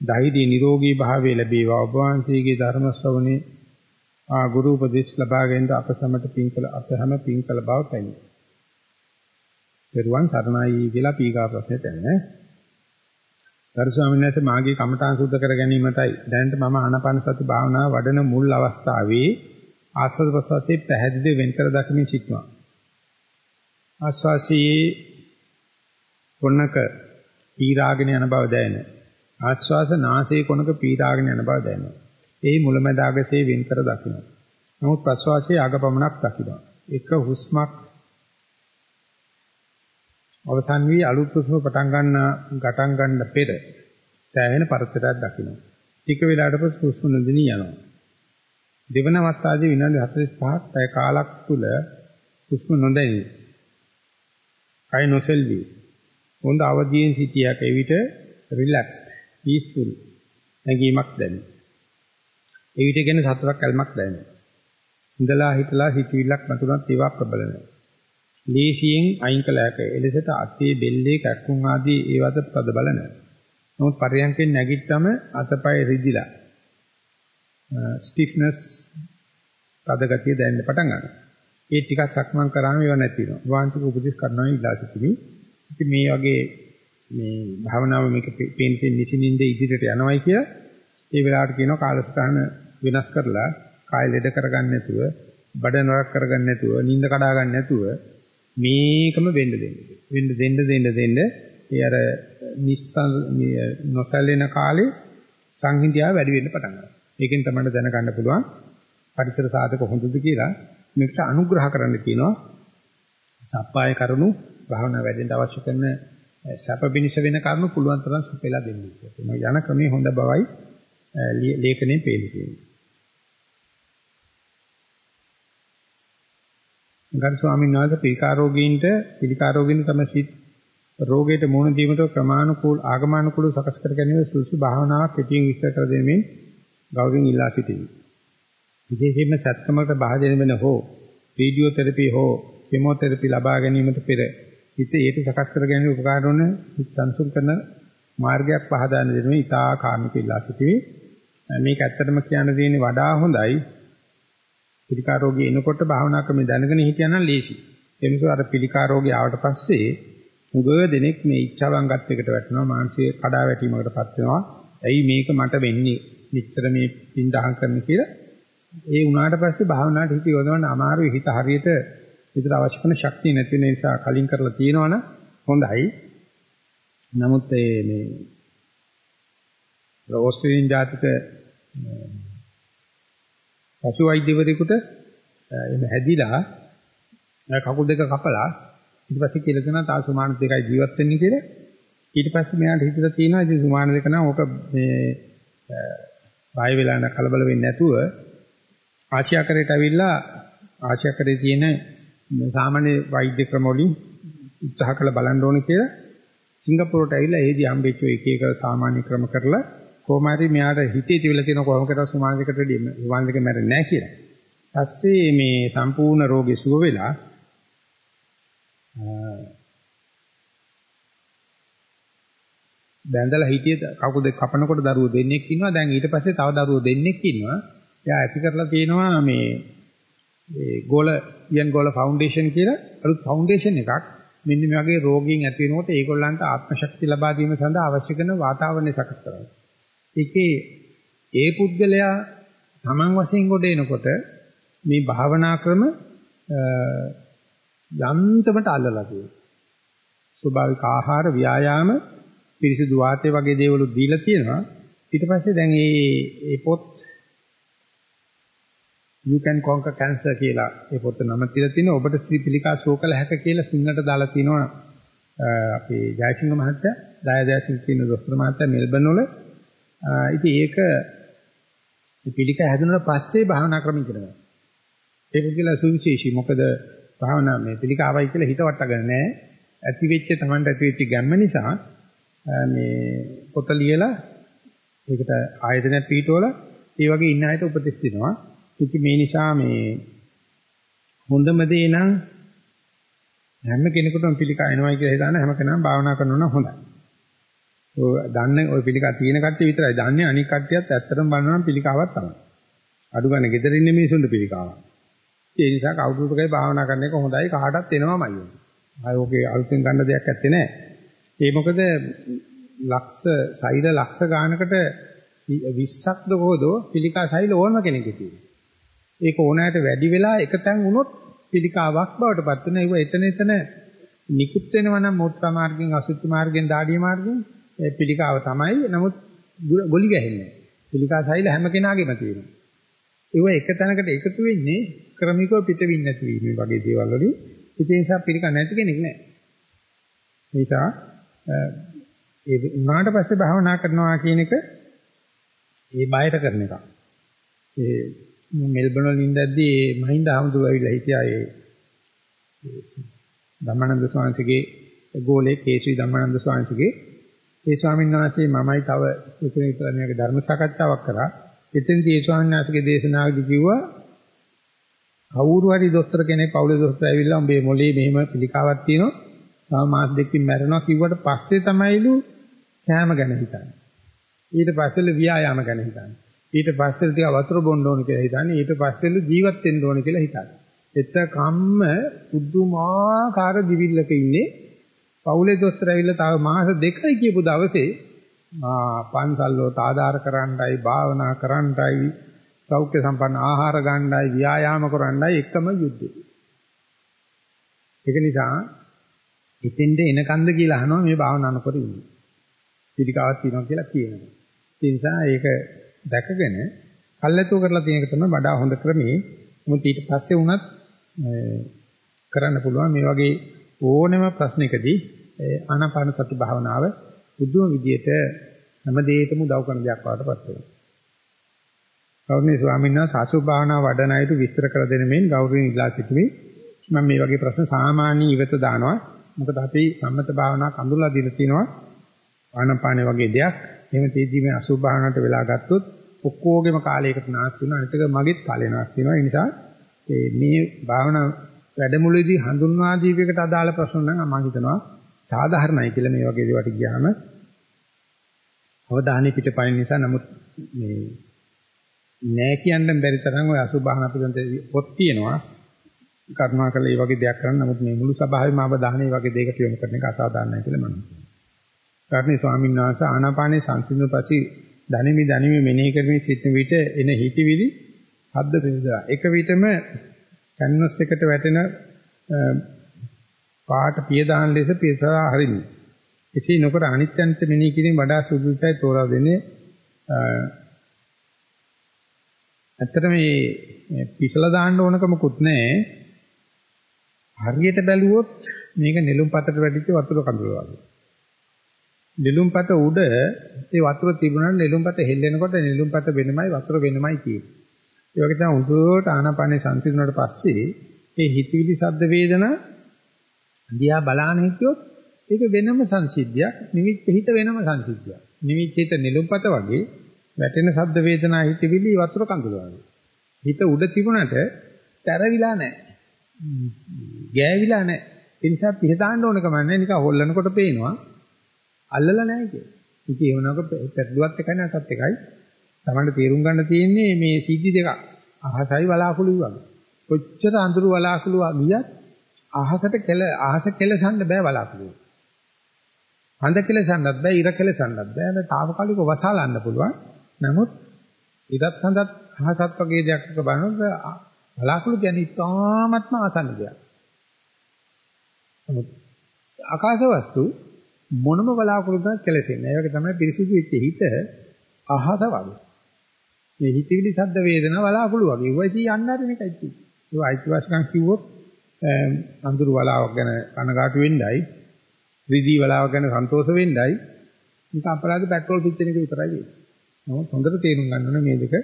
Speaker 1: ධෛර්ය නිරෝගී භාවය ලැබේවා. ඔබ වහන්සේගේ ධර්ම ශ්‍රවණේ ආ ගුරු උපදේශ ලබා ගැනීම අප සමට පින්කල අප හැම පින්කල බව පැමිණේ. පෙරුවන් සරණයි කියලා පීගා ප්‍රශ්නෙට එන්නේ. ගරු ස්වාමීන් වහන්සේ මාගේ කමඨාන් සුද්ධ කර ගැනීමටයි දැනට මම ආනාපාන සති භාවනාව වඩන මුල් අවස්ථාවේ ආස්වාද ප්‍රසවාසයේ පැහැදිලි වෙන් කර දක්මින් සිටනවා. ආස්වාසී කොනක පීරාගෙන යන බව දැනෙන. ආස්වාස නාසයේ කොනක පීරාගෙන යන බව දැනෙනවා. ඒ මුලමදාගසේ වෙන් කර දකිනවා. නමුත් ප්‍රසවාසයේ අගපමණක් දකිනවා. එක හුස්මක් අවසන් වී අලුත් හුස්ම පටන් ගන්න ගටන් ගන්න පෙර සෑහෙන පරතරයක් දකින්න. ටික වෙලාවකට පස්සේ හුස්ම නොදෙනී යනවා. දෙවන අවස්ථාවේ විනාඩි 45ක් පැය කාලක් තුල හුස්ම නොදැනී. කය නොසෙල්වි. හොඳ අවදියෙන් සිටියක එවිට රිලැක්ස්ඩ්, පීස්ෆුල් නැගීමක් දැනේ. එවිට කියන සතුටක් කල්මක් දැනේ. ඉඳලා හිටලා හිතවිල්ලක් නැතුණත් ඒවා ප්‍රබල නැහැ. ලේසියෙන් අයින් කළ හැක. එලෙසට අතේ බෙල්ලේ කැක්කුම් ආදී ඒවට පද බල නැහැ. නමුත් පරයන්කෙන් නැගිට්ටම අතපය රිදිලා ස්ටිෆ්නස් පදගතිය දැනෙන්න පටන් ගන්නවා. ඒ ටිකක් සක්මන් කරාම ඒව නැති වෙනවා. වාන්තික උපදෙස් කරනවා ඉලා සිටිමි. ඉතින් මේ වගේ මේ භාවනාව මේක පේන්තින් නිසින්ින්ද ඉදිරියට යනවයි කිය ඒ වෙලාවට කියනවා කාලස්ථාන වෙනස් කරලා කාය ලෙඩ කරගන්න නැතුව බඩ නරක කරගන්න නැතුව නිින්ද කඩා ගන්න නැතුව මේකම වෙන්න දෙන්න. වෙන්න දෙන්න දෙන්න දෙන්න ඒ අර නිස්සන් නොසැලෙන කාලේ සංහිඳියාව වැඩි වෙන්න පටන් ගන්නවා. ඒකෙන් තමයි දැනගන්න පුළුවන් පරිසර සාධක හොඳද කියලා මේකට අනුග්‍රහ කරන්න කියනවා. සප්පාය කරුණු භාවනා වැඩෙන්න අවශ්‍ය කරන සැප පිනිස වෙන කරුණු පුළුවන් තරම් සුපෙලා දෙන්න. යන ක්‍රමයේ හොඳ බවයි ලේඛනයේ පේන්නේ. ගරු ස්වාමීන් වහන්සේ පිළිකාරෝගීන්ට පිළිකාරෝගීන් තම සිත් රෝගයට මුහුණ දීමට ක්‍රමානුකූල ආගමනුකූල සකස් කර ගැනීම සුසු භාවනාවක් පිටින් විස්තර කර දෙමින් ගෞරවයෙන් ඉල්ලා සිටිමි. විශේෂයෙන්ම සත්කමකට භාජන වෙන හෝ වීඩියෝ තෙරපි හෝ කිමෝതെරපි ලබා ගැනීමට පෙර හිත ඒට සකස් කර ගැනීම උපකාර වන සංසුන් කරන මාර්ගයක් පහදා දෙනුනේ ඊටා කාර්මික ඉල්ලා සිටිමි. මේක ඇත්තටම කියන්න දෙන්නේ වඩා හොඳයි පිළිකා රෝගී එනකොට භාවනා ක්‍රම දැනගෙන හිටියනම් ලේසි. ඒ නිසා අර පිළිකා රෝගී ආවට පස්සේ මුගව දෙනෙක් මේ ඉච්ඡාවංගත්වයකට වැටෙනවා මානසික කඩා වැටීමකටපත් වෙනවා. ඇයි මේක මට වෙන්නේ? මෙච්චර මේ පින්දහම් කරන්න කියලා. ඒ වුණාට පස්සේ භාවනාවට හිත යොදවන්න අමාරුයි. හිත හරියට හිතට අවශ්‍ය කරන ශක්තිය නැති නිසා කලින් කරලා තියෙනවනම් හොඳයි. නමුත් මේ ඕස්ට්‍රේලියානු ජාතික පසු වෛද්‍යවරයෙකුට එම හැදිලා කකුල් දෙක කපලා ඊට පස්සේ කියලා දෙනවා තා සුමාන දෙකයි ජීවත් වෙන්නේ කියලා. ඊට පස්සේ මෙයාට හිතලා තියෙනවා ඉතින් සුමාන දෙක නම් ඕක මේ වාය වෙලා නැ කලබල වෙන්නේ නැතුව ආශියාකරයට අවිල්ලා ආශියාකරේ තියෙන සාමාන්‍ය වෛද්‍ය ක්‍රම වලින් උත්සාහ කරලා බලන්න ඕනේ කියලා සිංගප්පූරුවට ඇවිල්ලා ඒදී හම්බෙච්ච එක එක සාමාන්‍ය ක්‍රම කරලා කොහොම හරි මෙයාට හිතේ තිබිලා තියෙන කොහොමකට සුමාන දෙකට වැඩි සුමාන දෙක මැරෙන්නේ නැහැ කියලා. ඊපස්සේ මේ සම්පූර්ණ රෝගේ සුව වෙලා බැඳලා හිටියේ කකුල් දෙක කපනකොට දරුවෝ දෙන්නෙක් ඉන්නවා දැන් ඊට පස්සේ තව දරුවෝ දෙන්නෙක් ඉන්නවා එයා ඇති කරලා තියෙනවා මේ ඒ ගෝල ඉයන් ගෝල ෆවුන්ඩේෂන් කියලා අලුත් ෆවුන්ඩේෂන් එකක් මෙන්න මේ වගේ රෝගීන් ඇති වෙනකොට ඒගොල්ලන්ට ආත්ම ශක්තිය ලබා දීම සඳහා අවශ්‍ය කරන වාතාවරණය සකස් කරනවා. ඒකේ ඒ පුද්ගලයා Taman වශයෙන් කොට එනකොට මේ භාවනා ක්‍රම යන්තමට අල්ලලා තියෙනවා. ස්වභාවික ආහාර ව්‍යායාම පිරිසිදු වාතය වගේ දේවල් දීලා තියෙනවා. ඊට පස්සේ දැන් මේ මේ පොත් you can conquer cancer කියලා ඒ පොත නම තියලා තිනවා. ඔබට ශ්‍රීපිලිකා ශෝකල හැක කියලා සිංහලට දාලා තිනවා. අපේ ජයසිංහ මහත්තයා, දායදෑසින් කියන දොස්තර මහත්තයා මෙල්බන් වල. ඉතින් ඒක පිළිකා හැදුනට පස්සේ භාවනා ක්‍රම ඉගෙන ගන්නවා. ඒක කියලා සුවිශේෂී. මොකද භාවනා මේ පිළිකාවයි කියලා හිත වටගෙන නැහැ. ඇති වෙච්ච Tamanට ඇති වෙච්ච ගැම්ම නිසා මේ පොත ලියලා ඒකට ආයතනයක් පිටවල ඒ වගේ ඉන්න අයට උපදෙස් දෙනවා. ඉතින් මේ නිසා මේ හොඳම දේ නම් හැම කෙනෙකුටම පිළිකා එනවයි කියලා හිතන හැම කෙනාම භාවනා කරනවා නම් හොඳයි. ඔය දන්නේ ඔය පිළිකා තියෙන කට්ටිය විතරයි දන්නේ අනික් කට්ටියත් ඇත්තටම බලනවා නම් පිළිකාවක් තමයි. අඩු ගන්න ගෙදර ඉන්න මිනිසුන්ට පිළිකාවක්. ඒ නිසා කවුරුටකයි භාවනා කරන එක හොඳයි කාටත් එනවාමයි. ආය ඔගේ අලුතෙන් ගන්න දෙයක් ඇත්තේ නැහැ. ඒ මොකද ලක්ෂ සෛල ලක්ෂ ගානකට 20ක්ද කොහොදෝ පිළිකා සෛල ඕනම කෙනෙකුට තියෙනවා. ඒක ඕනෑමට වැඩි වෙලා එකතෙන් වුණොත් පිළිකාවක් බවට පත් වෙන ඒව එතන එතන නිකුත් වෙනවා නම් මොත්තා මාර්ගෙන් අසුත්ති මාර්ගෙන් දාඩිය මාර්ගෙන් ඒ පිළිකාව තමයි. නමුත් ගොලි ගැහෙන්නේ. පිළිකා සෛල හැම කෙනාගේම තියෙනවා. ඒව එක තැනකට එකතු වෙන්නේ ක්‍රමිකව පිටවින් නැති වීම වගේ දේවල් වලින්. ඒ නිසා පිළිකා නැති කෙනෙක් නැහැ. ඒ නිසා ඒ උනාට පස්සේ භාවනා කරනවා කියන එක ඒ බයට කරන එක. ඒ මෙල්බන් වල ඉඳද්දී මහින්ද ආමතුරු ඇවිල්ලා හිටියා ඒ ධම්මානන්ද ස්වාමීන්ගේ ගෝලේ කේසී ධම්මානන්ද ස්වාමීන්ගේ ඒ ස්වාමීන් වහන්සේ මමයි තව එතන විතර මේක ධර්ම සාකච්ඡාවක් කරා. එතෙන්දී ඒ ස්වාමීන් වහන්සේගේ දේශනාවදී කිව්වා කවුරු හරි දොස්තර කෙනෙක් පවුලේ දොස්තර ඇවිල්ලා උඹේ මොලේ මෙහෙම පිළිකාවක් තියෙනවා. තව මාස දෙකකින් මැරෙනවා කිව්වට පස්සේ තමයිලු කෑම ගැන හිතන්නේ. ඊට පස්සෙලු ව්‍යායාම ගැන හිතන්නේ. ඊට පස්සේ ටික වතුර බොන්න ඕන කියලා හිතන්නේ. ඊට පස්සෙලු ජීවත් වෙන්න ඕන කියලා හිතන්නේ. එතකම්ම පුදුමාකාර දිවිල්ලක ඉන්නේ. පවුලේ දොස්තර ඇවිල්ලා තව මාස දෙකයි කියපු දවසේ ආ පන්සල් වලට ආධාර කරන්නයි භාවනා කරන්නයි සෞඛ්‍ය සම්පන්න ආහාර ගන්නයි ව්‍යායාම කරන්නයි එකම යුද්ධය. ඒක නිසා හිතෙන්ද එනකන්ද කියලා අහනවා මේ භාවනා නොකර ඉන්නේ. පිළිකාවක් තියෙනවා කියලා කියනවා. ඒ නිසා ඒක දැකගෙන කල්ැතෝ කරලා තියෙන එක තමයි වඩා හොඳ ක්‍රමේ. මොකද ඊට පස්සේ වුණත් කරන්න පුළුවන් මේ වගේ ඕනෑම ප්‍රශ්නයකදී ආනාපාන සති භාවනාව බුදුම විදියට හැම දෙයකම උදව් කරන දෙයක් වඩටපත් වෙනවා. ගෞරවනීය ස්වාමීන් වහන්සේ සාසු භාවනා වඩන අයට විස්තර කර දෙන මෙන් ගෞරවයෙන් ඉල්ලා සිටිමි. මම මේ වගේ ප්‍රශ්න සාමාන්‍ය ඉවත දානවා. මොකද අපි සම්මත භාවනා කඳුලා දීලා තිනවා. ආනාපාන වගේ දෙයක්. එහෙම තේදී මේ අසුභ භාවනාවට වෙලා ගත්තොත් ඔක්කොගෙම කාලයකට නාස්ති වෙනවා. අනිත් එක මගෙත් කාලේ නාස්ති වෙනවා. ඒ නිසා මේ භාවනා වැඩමුළුවේදී හඳුන්වා දීපයකට අදාළ ප්‍රශ්න නම් මම හිතනවා සාධාරණයි කියලා මේ වගේ දේවල්ට ගියාම අවධානය පිටපයින් නිසා නමුත් මේ නෑ කියන්න බැරි තරම් ඔය අසුභාන පිළිබඳ පොත් තියෙනවා කරුණා කළා මේ වගේ දෙයක් කරන්න නමුත් මේ මුළු සභාවෙම අවධානය මේ වගේ දෙයකට යොමු කරන එක අසාධාරණයි කියලා මම හිතනවා. කාර්ණී ස්වාමීන් වහන්සේ ආනාපානේ සංසිඳන පස්සේ ධනිමි ධනිමි මෙනෙහි කරමින් සිටින විට එන හිතවිලි හද්ද පිළිදා. එක විටම කැන්වස් එකට වැටෙන පාට පිය දාන ලෙස පියසරා හරිනි. එසේ නොකර අනිත්‍යන්ත මෙනෙහි කිරීම වඩා සුදුසුයි තෝරා දෙන්නේ. ඇත්තට මේ පිසලා දාන්න ඕනකමකුත් නැහැ. හරියට බැලුවොත් මේක නෙළුම් පතට වැටිච්ච වතුර කඳුල වගේ. නෙළුම් පත උඩ ඒ වතුර තිබුණාට නෙළුම් පත හෙල්ලෙනකොට නෙළුම් පත වෙනමයි වතුර වෙනමයි කියන්නේ. ඒ වගේ තමයි උඩට ආනාපානේ සංසිඳුණාට පස්සේ මේ හිතවිලි සද්ද වේදනා දිහා බලාන හිටියොත් ඒක වෙනම සංසිද්ධියක් නිවිච්ච හිත වෙනම සංසිද්ධියක්. නිවිච්ච හිත නිලුම්පත වගේ වැටෙන සද්ද වේදනා හිතවිලි වතුර කඳුල වගේ. හිත උඩ තිබුණට තරවිලා නැහැ. ගෑවිලා නැහැ. ඒ නිසා පිහදාන්න ඕනකම නැහැ. නිකන් හොල්ලනකොට පේනවා. අල්ලලා නැහැ කිය. ඉතින් ඒ වුණාක පෙරදුවත් එකයි නැත්ත් එකයි. තමන්ට තේරුම් ගන්න තියෙන්නේ මේ සිද්ධි දෙක අහසයි වලාකුළු වගේ. කොච්චර අඳුරු වලාකුළු ගියත් අහසට කෙල අහස කෙලසන්න බෑ බලාපොරොත්තු. හඳ කෙලසන්නත් බෑ ඉර කෙලසන්නත් බෑ. මේ తాවකාලික වසාලන්න පුළුවන්. නමුත් ඉරත් හඳත් අහසත් වගේ දෙයක් එක බලනකොට බලාපොරොත්තු කියන්නේ ඉතාමත්ම ආසන්න දෙයක්. නමුත් ආකාශ වස්තු මොනම බලාපොරොත්තුවක් කෙලසෙන්නේ නැහැ. ඒක තමයි පිරිසිදු වෙච්ච හිත අහස වගේ. මේ හිතවිලි සද්ද වේදනා බලාපොරොත්තු වගේ. ඒවා ඉතින් යන්න හරින එකයි තියෙන්නේ. ඒ අයිතිවාසිකම් කිව්වොත් අඳුරු වලාවක් ගැන කනගාටු වෙන්නයි රිදී වලාවක් ගැන සන්තෝෂ වෙන්නයි මේක අපරාධ පෙට්‍රෝල් පිච්චෙන එක විතරයි වෙන්නේ. නමුත් හොඳට තේරුම් ගන්න ඕනේ මේ දෙක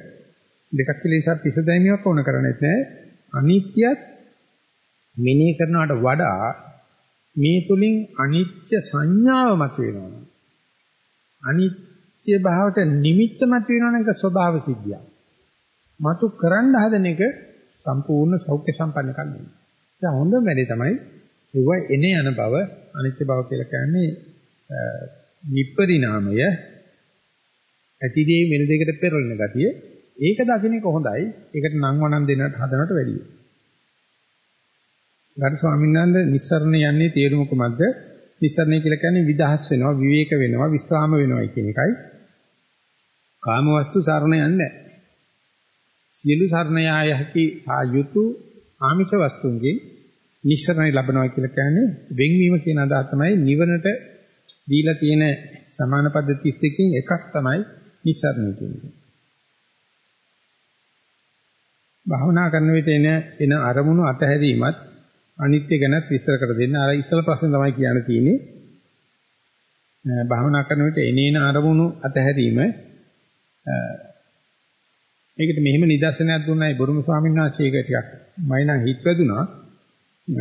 Speaker 1: දෙකක් කියලා ඉස්සත් ඉසදැමීමක් ඕන කරන්නේ නැහැ. අනිත්‍යත් මෙනෙහි කරනවට වඩා මේ තුලින් අනිත්‍ය සංඥාව මතුවෙනවා. අනිත්‍ය භාවයට නිමිත්ත මතුවෙනවා නම් ඒක ස්වභාව සිද්ධියක්. මතු කරන්න හදන එක සම්පූර්ණ සෞඛ්‍ය සම්පන්න එකක් නෙවෙයි. දැන් හොඳම වැඩේ තමයි ඒව එන යන බව අනිත්‍ය බව කියලා කියන්නේ විපරිණාමය ඇතිදී මෙල දෙකට පෙරලෙන ගතිය. ඒක දකින්න එක හොඳයි. ඒකට නම් වණන් දෙන්නට හදනට වැඩියි. ගරු ස්වාමීන් වහන්සේ නිස්සරණ යන්නේ තේරුම කොහොමද? නිස්සරණය කියලා කියන්නේ විදහස් වෙනවා, විවේක වෙනවා, විස්රාම වෙනවා කියන එකයි. කාම වස්තු සරණ යන්නේ නැහැ. සියලු සරණ යාය හැකි ආ යුතු ආමිෂ වස්තුන්ගෙන් නිස්සරණය ලැබනවා කියලා කියන්නේ වෙන්වීම කියන අදහස තමයි නිවනට දීලා තියෙන සමාන පද්ධති 32කින් එකක් තමයි නිස්සරණය කියන්නේ. භාවනා කරන විට එන එන අරමුණු අතහැරීමත් අනිත්‍ය ගැන විස්තර කර දෙන්න. අර ඉස්සල ප්‍රශ්නේ තමයි කියන්න තියෙන්නේ. භාවනා කරන විට එනේන අරමුණු අතහැරීම මේකට මෙහෙම නිදර්ශනයක් දුන්නයි බොරුම ස්වාමීන් වහන්සේ ඒක ටිකක් මයි නම් හිත වැදුනා.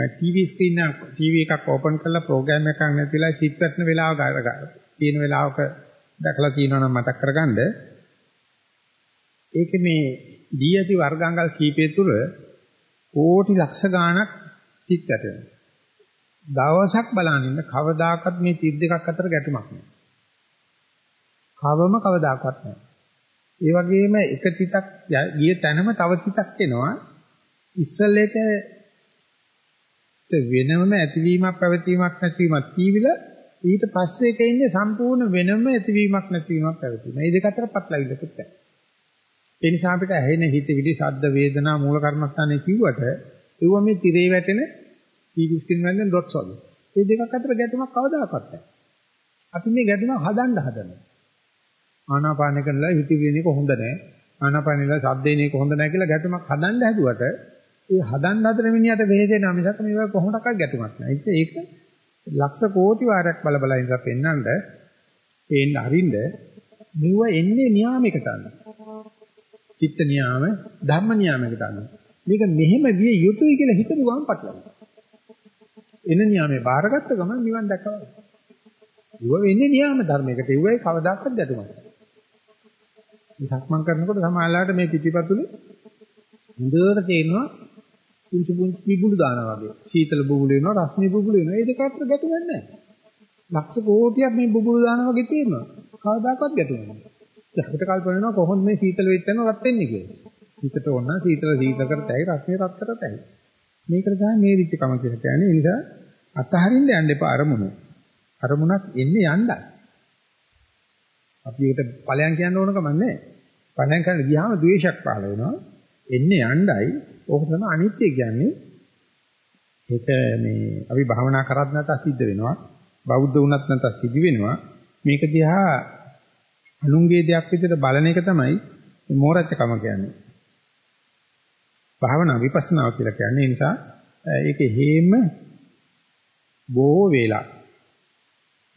Speaker 1: ටීවී ස්ක්‍රීන් එක ටීවී එකක් ඕපන් කරලා ප්‍රෝග්‍රෑම් එකක් නැතිලා හිත වැටෙන වෙලාව ගන්න. තියෙන වෙලාවක දැකලා තියෙනවා නම් මතක් කරගන්න. ඒක මේ දී ඇති වර්ගාංගල් කීපය තුල කෝටි ලක්ෂ ගාණක් හිත වැටෙනවා. දවසක් බලන ඉන්න කවදාකවත් මේ තිත් දෙකක් අතර ගැටුමක් නැහැ. කවම කවදාකවත් නැහැ. ඒ වගේම එක තිතක් ගිය තැනම තව තිතක් එනවා. ඉස්සල්ලේට වෙනම ඇතිවීමක් පැවතීමක් නැතිවීමක් කීවිලා ඊට පස්සේ එක ඉන්නේ සම්පූර්ණ වෙනම ඇතිවීමක් නැතිවීමක් පැවතීම. මේ දෙක අතර පටලවිල්ලකුත් නැහැ. ඒ නිසා අපිට ඇහෙන හිතවිලි, ශබ්ද, වේදනා, මූල කර්මස්ථානේ කිව්වට ඒව මේ tire වැටෙන ටීවී ස්ක්‍රීන් වලින් ඩොට්ස් වගේ. මේ දෙකක් අතර ගැටුමක් කවදාකවත් නැහැ. අපි මේ ගැටුම හදන්න හදනවා. ආනාපාන කරනලා හිතවිලි එක හොඳ නැහැ. ආනාපානෙලා ශබ්දේන එක හොඳ නැහැ කියලා ගැටුමක් හදන්න හැදුවට ඒ හදන්න හදන මිනිහට වෙහෙදෙනා මිසක් මේවා කොහොමඩක්වත් ගැටුමක් නැහැ. ඒක ලක්ෂ කෝටි වාරයක් බල බල ඉඳලා පෙන්නඳ ඒන්න අරින්ද මෙව එන්නේ නියාමයකට අනුව. චිත්ත නියාම ධර්ම නියාමයකට අනුව. මේක මෙහෙම විය යුතුයි කියලා හිතපු ගමන් පටලනවා. එන නියාමේ බාරගත්ත ගමන් නිවන් දැකවා. ඊව වෙන්නේ නියාම ධර්මයකට. ඊවයි කවදාකවත් ගැටුමක්. සක්මන් කරනකොට සමාහලාට මේ පිටිපතුලේ හොඳට තේරෙනවා පුංචි පුංචි පිබුළු දානවා වගේ. සීතල බුබුලු වෙනවා, රස්නේ බුබුලු වෙනවා. ඒ දෙක අතර ගැටුමක් නැහැ. ලක්ෂ කෝටියක් මේ බුබුලු දානවා වගේ තියෙනවා. කවදාකවත් ගැටුමක් නැහැ. අපිට කල්පනා වෙනවා කොහොමද මේ සීතල වෙච්ච යන රත් වෙන්නේ කියලා. හිතට ඕන සීතල සීතල කරතයි, රස්නේ රත් කරතයි. මේකට තමයි මේ රිච්චකම කියලා කියන්නේ. ඒ නිසා අතහරින්න යන්න එපා අරමුණු. අරමුණක් එන්නේ යන්නයි. අපි ඒකට ඵලයන් කියන්න ඕන කම නැහැ. ඵලයන් කරන්න ගියාම ද්වේෂයක් පහළ වෙනවා. එන්නේ යන්නයි. ඕක තමයි අනිත්‍ය කියන්නේ. ඒක මේ අපි භාවනා කරත් නැත්නම් සිද්ධ වෙනවා. බෞද්ධ වුණත් නැත්නම් සිද්ධ වෙනවා. මේක දිහා අනුන්ගේ දෙයක් විදිහට බලන එක තමයි මෝරච්චකම කියන්නේ. භාවනා විපස්සනා කියලා කියන්නේ ඒ නිසා ඒකේ හේම බොහෝ වේලා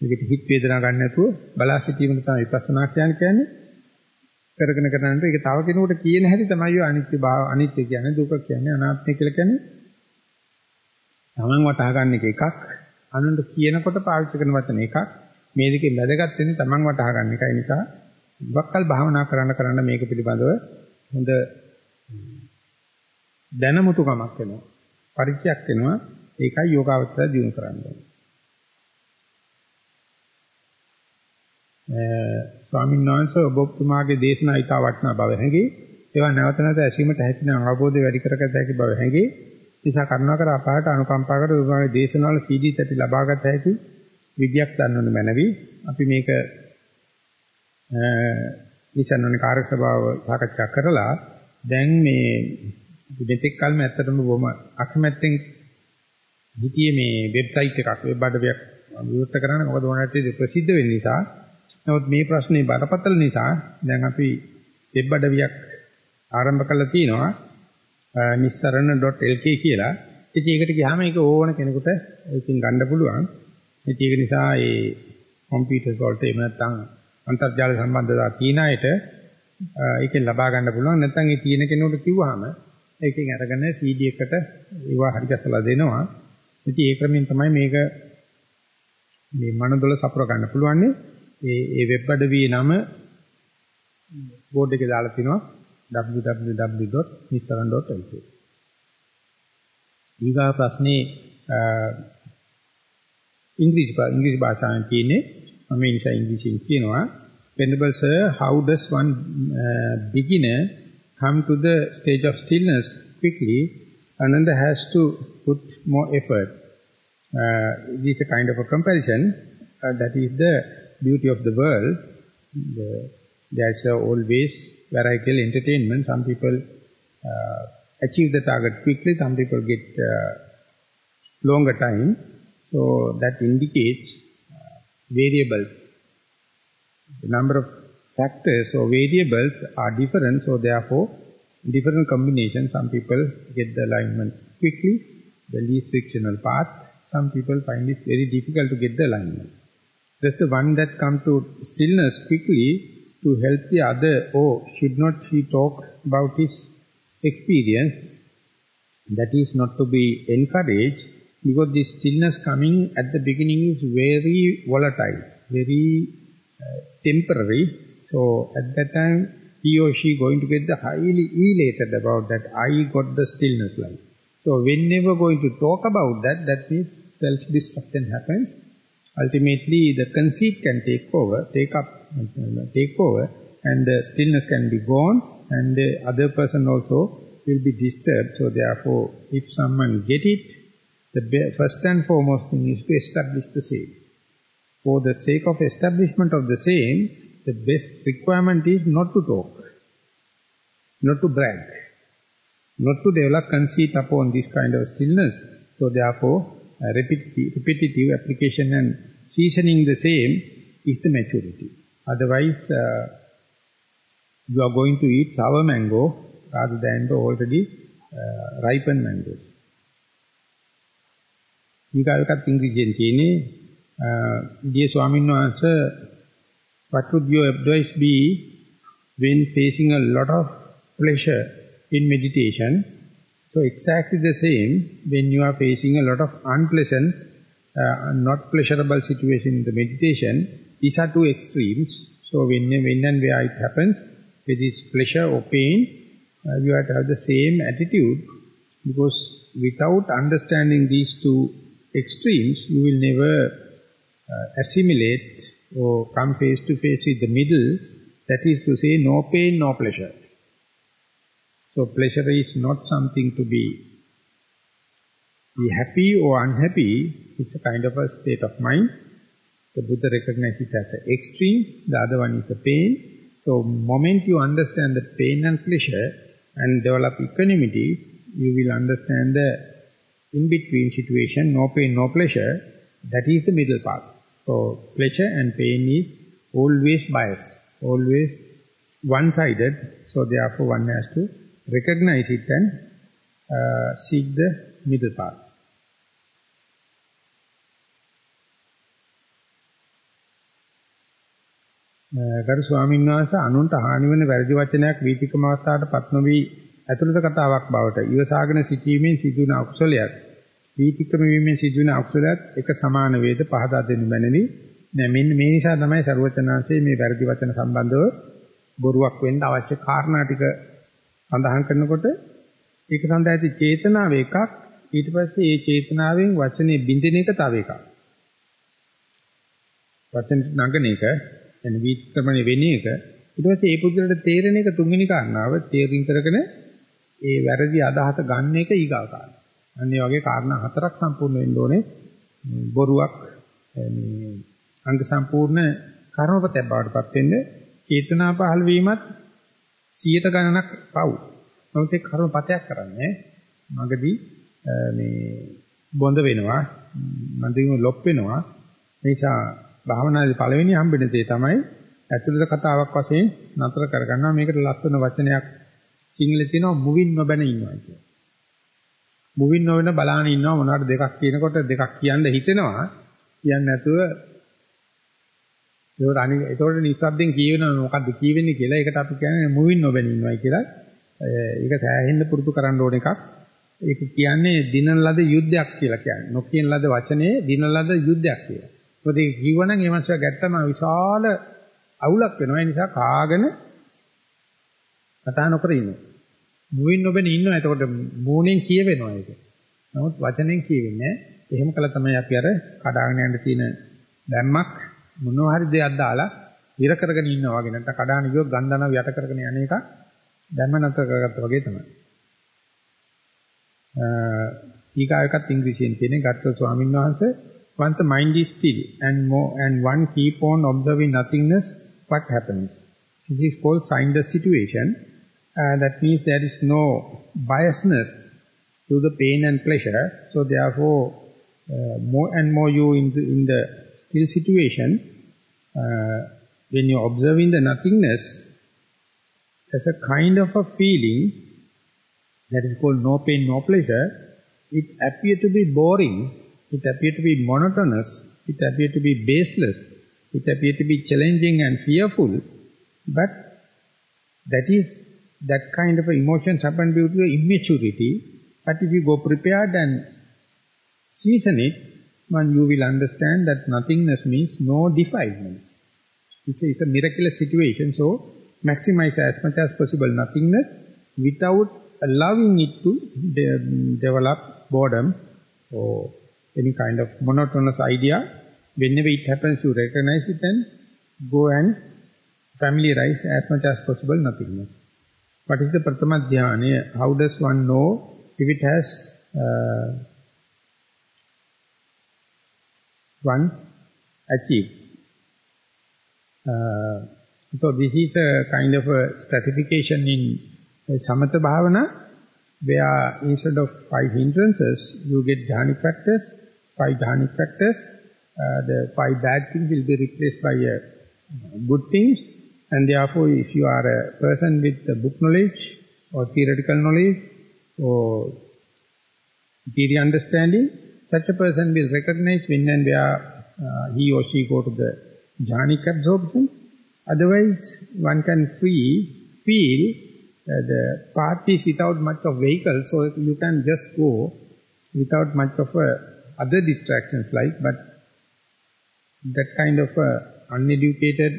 Speaker 1: මේකට හිත වේදනා ගන්න නැතුව බලා සිටීම තමයි විපස්සනා කියන්නේ. කරගෙන කරනකොට ඒක තව කෙනෙකුට කියන හැටි තමයි ඔය අනිත්‍ය භාව අනිත්‍ය කියන්නේ දුක කියන්නේ අනාත්මය කියලා කියන්නේ. Taman වටහා ගන්න එක එකක් අනුන්ට කියනකොට පාවිච්චි කරන වචන එකක්. මේ දෙකේ වැදගත් වෙන්නේ Taman වටහා ගන්න එකයි නිසා. ඉවක්කල් භාවනා කරන්න කරන්න මේක පිළිබඳව හොඳ දැනමුතුකමක් වෙනවා. පරිචයක් වෙනවා. ඒකයි යෝගාවචර දිනු කරන්නේ. ස්වාමීන් වහන්සේ ඔබ ඔබතුමාගේ දේශනා ඊට වටනා බව හැඟේ. ඒවා නැවත නැවත ඇසීමට හැකින අවබෝධය වැඩි කරගත හැකි බව හැඟේ. නිසා කරුණාකර අපාට අනුකම්පා කර ඔබගේ දේශනාවල CD තැටි ලබාගත හැකි විද්‍යාවක් දන්වන්න මැනවි. අපි මේක නිසන්වනේ කාර්ය සභාව සාකච්ඡා කරලා දැන් මේ මෙතෙක් කල්ම ඇත්තටම බොහොම අකමැත්තෙන් හිතියේ මේ වෙබ්සයිට් එකක් වෙබ් අඩවියක් විවෘත කරන්න මොකද ඕනෑට ප්‍රසිද්ධ වෙන්න නිසා නමුත් මේ ප්‍රශ්නේ බරපතල නිසා දැන් අපි වෙබ් අඩවියක් ආරම්භ කරලා තිනවා nissarana.lk කියලා. ඉතින් ඒකට ගියාම ඒක ඕන කෙනෙකුට ඒකෙන් ගන්න පුළුවන්. ඉතින් ඒක නිසා ඒ කම්පියුටර් වලට එහෙම නැත්නම් අන්තර්ජාල සම්බන්ධතා තියෙන අයට ඒකෙන් ලබා ගන්න පුළුවන්. නැත්නම් ඒ තියෙන කෙනෙකුට කිව්වහම ඒකෙන් අරගෙන CD එකට ඒවා හරි ගැසලා දෙනවා. ඉතින් ඒ ක්‍රමෙන් තමයි මේක මේ මනදොල සපුර ගන්න පුළුවන්. ඒ ඒ වෙබ් අඩවියේ නම බෝඩ් එකේ දාලා තිනවා www.nissaran.lk. ඊගා ප්‍රශ්නේ ඉංග්‍රීසි ඉංග්‍රීසි භාෂාවෙන් කියන්නේ මම ඉන්ෂා ඉංග්‍රීසියෙන් කියනවා. Venerable sir how does one uh, beginner come to the stage of stillness quickly? Another has to put more effort. Uh, this is a kind of a comparison uh, that is the beauty of the world. The, there's always varietal entertainment. Some people uh, achieve the target quickly, some people get uh, longer time. So that indicates uh, variables. The number of factors or variables are different, so therefore different combinations. Some people get the alignment quickly, the least frictional path. Some people find it very difficult to get the alignment. That's the one that come to stillness quickly to help the other. Oh, should not he talk about his experience? That is not to be encouraged because the stillness coming at the beginning is very volatile, very uh, temporary. So at that time, he or she going to get the highly elated about that I got the stillness life. So whenever going to talk about that, that means self-destruction happens ultimately the conceit can take over, take up, take over, and the stillness can be gone, and the other person also will be disturbed. So therefore, if someone get it, the first and foremost thing is to establish the same. For the sake of establishment of the same, the best requirement is not to talk, not to brag, not to develop conceit upon this kind of stillness. So therefore, repetitive, repetitive application and seasoning the same is the maturity. Otherwise, uh, you are going to eat sour mango rather than the already uh, ripened mangoes. ඊගාවකත් ඉංග්‍රීසියෙන් තියෙන්නේ dear ස්වාමීන් වහන්සේ what would your advice be when facing a lot of pleasure in meditation so exactly the same when you are facing a lot of unpleasant uh, not pleasurable situation in the meditation these are two extremes so when when and where it happens whether it's pleasure or pain uh, you have to have the same attitude because without understanding these two extremes, you will never uh, assimilate or come face to face with the middle, that is to say, no pain, no pleasure. So pleasure is not something to be, be happy or unhappy, it's a kind of a state of mind. The Buddha recognizes it as an extreme, the other one is the pain. So moment you understand the pain and pleasure and develop equanimity, you will understand the in-between situation, no pain, no pleasure, that is the middle path. So pleasure and pain is always biased, always one-sided. So therefore one has to recognize it and uh, seek the middle path. Uh, ගරු ස්වාමීන් වහන්සේ අනුන්ට හානි වෙන වැරදි වචනයක් වීතිකම අවස්ථාවට පත් නොවි ඇතුළත කතාවක් බවට ඉවසාගෙන සිටීමෙන් සිදුවන අකුසලයක් වීතික්‍රම වීමෙන් සිදුවන අකුසලයක් එක සමාන වේද පහදා දෙනු මැනවි. නෑ මෙන්න මේ නිසා තමයි ਸਰවචනාංශයේ මේ වැරදි වචන සම්බන්ධව බොරුවක් වෙන්න අවශ්‍ය කාරණා ටික සඳහන් කරනකොට ඒක සඳහා ඇති චේතනාව එකක් ඊට පස්සේ ඒ චේතනාවෙන් වචනේ බින්දින එක තව එකක්. වචන නගන එක එන වීතික්‍රමණය වෙන එක ඊට පස්සේ ඒ පුද්ගලට තේරෙන එක තුන්වෙනි කාරණාව තේරින් කරගෙන ඒ වැරදි අදහස ගන්න එක ඊගා කාරණා. අන්න ඒ වගේ කාරණා හතරක් සම්පූර්ණ වෙන්න ඕනේ. බොරුවක් මේ අංග සම්පූර්ණ කර්මපතයක් බවට පත් වෙන්න චේතනා පහළ වීමත් 100ට ගණනක් පව්. නමුත් ඒ කර්මපතයක් කරන්නේ මගදී මේ බොඳ වෙනවා මන්දිම ලොප් වෙනවා නිසා භාවනාවේ පළවෙනි හම්බෙන දේ තමයි ඇතුළත කතාවක් වශයෙන් නතර කරගන්නවා මේකට ලස්සන වචනයක් සිංහලේ තියෙනවා මුවින් නොබැන ඉන්නවා කියන්නේ. මුවින් නොවන බලාන ඉන්නවා මොනවාට දෙකක් කියනකොට දෙකක් කියන්න හිතෙනවා කියන්නේ නැතුව ඒකට අනික ඒතකොට නිස්සද්දෙන් කියවෙනවා මොකද්ද කියවෙන්නේ කියලා ඒකට අපි කියන්නේ මුවින් නොබැන ඉන්නවයි කියලා. ඒක සෑහෙන්න පුරුදු කරන්න ඕන එකක්. ඒක කියන්නේ දිනන ලද යුද්ධයක් කියලා කියන්නේ. නොකියන ලද වචනේ දිනන ලද යුද්ධයක් කියලා. මොකද ඒක කිව්වනම් ඒ මාසය ගැත්තම විශාල අවුලක් වෙනවා. ඒ නිසා කාගෙන කතා නොකර ඉන්නවා. මුවින් නොබෙන ඉන්නවා. එතකොට මූණෙන් කියවෙනවා ඒක. නමුත් වචනෙන් කියවෙන්නේ එහෙම කළා තමයි අපි අර කඩාගෙන යන්න තියෙන දැම්මක් මොනවා හරි දෙයක් දාලා ඉර කරගෙන ඉන්නවා වගේ නැත්නම් කඩාන ගියොත් ගන්ධනව යට කරගෙන යන එක දැම්ම නැතර කරගත්තා වගේ තමයි. ඊගායකත් ඉංග්‍රීසියෙන් කියන්නේ ගත්ත ස්වාමීන් වහන්සේ once the mind is still and more and one keep on observing nothingness what happens this is called signless situation uh, that means there is no biasness to the pain and pleasure. So therefore, uh, more and more you in the, in the still situation, uh, when you're observing the nothingness, there's a kind of a feeling that is called no pain, no pleasure. It appear to be boring, it appear to be monotonous, it appear to be baseless, it appear to be challenging and fearful, but that is that kind of emotions happen due to immaturity. But if you go prepared and season it, one you will understand that nothingness means no defilements. It's a, it's a miraculous situation, so maximize as much as possible nothingness without allowing it to de develop boredom or any kind of monotonous idea. Whenever it happens, you recognize it and go and familiarize as much as possible nothingness. What is the Pratama Dhyana? How does one know if it has uh, one achieved. Uh, so this is a kind of a stratification in Samatha Bhavana, where instead of five hindrances, you get jhanic practice, five jhanic practice, uh, the five bad things will be replaced by uh, good things, and therefore if you are a person with book knowledge, or theoretical knowledge, or theory understanding, such a person will recognize when and where uh, he or she go to the jhanic absorption. Otherwise, one can free feel uh, the path is without much of vehicle, so you can just go without much of uh, other distractions like, but that kind of uh, uneducated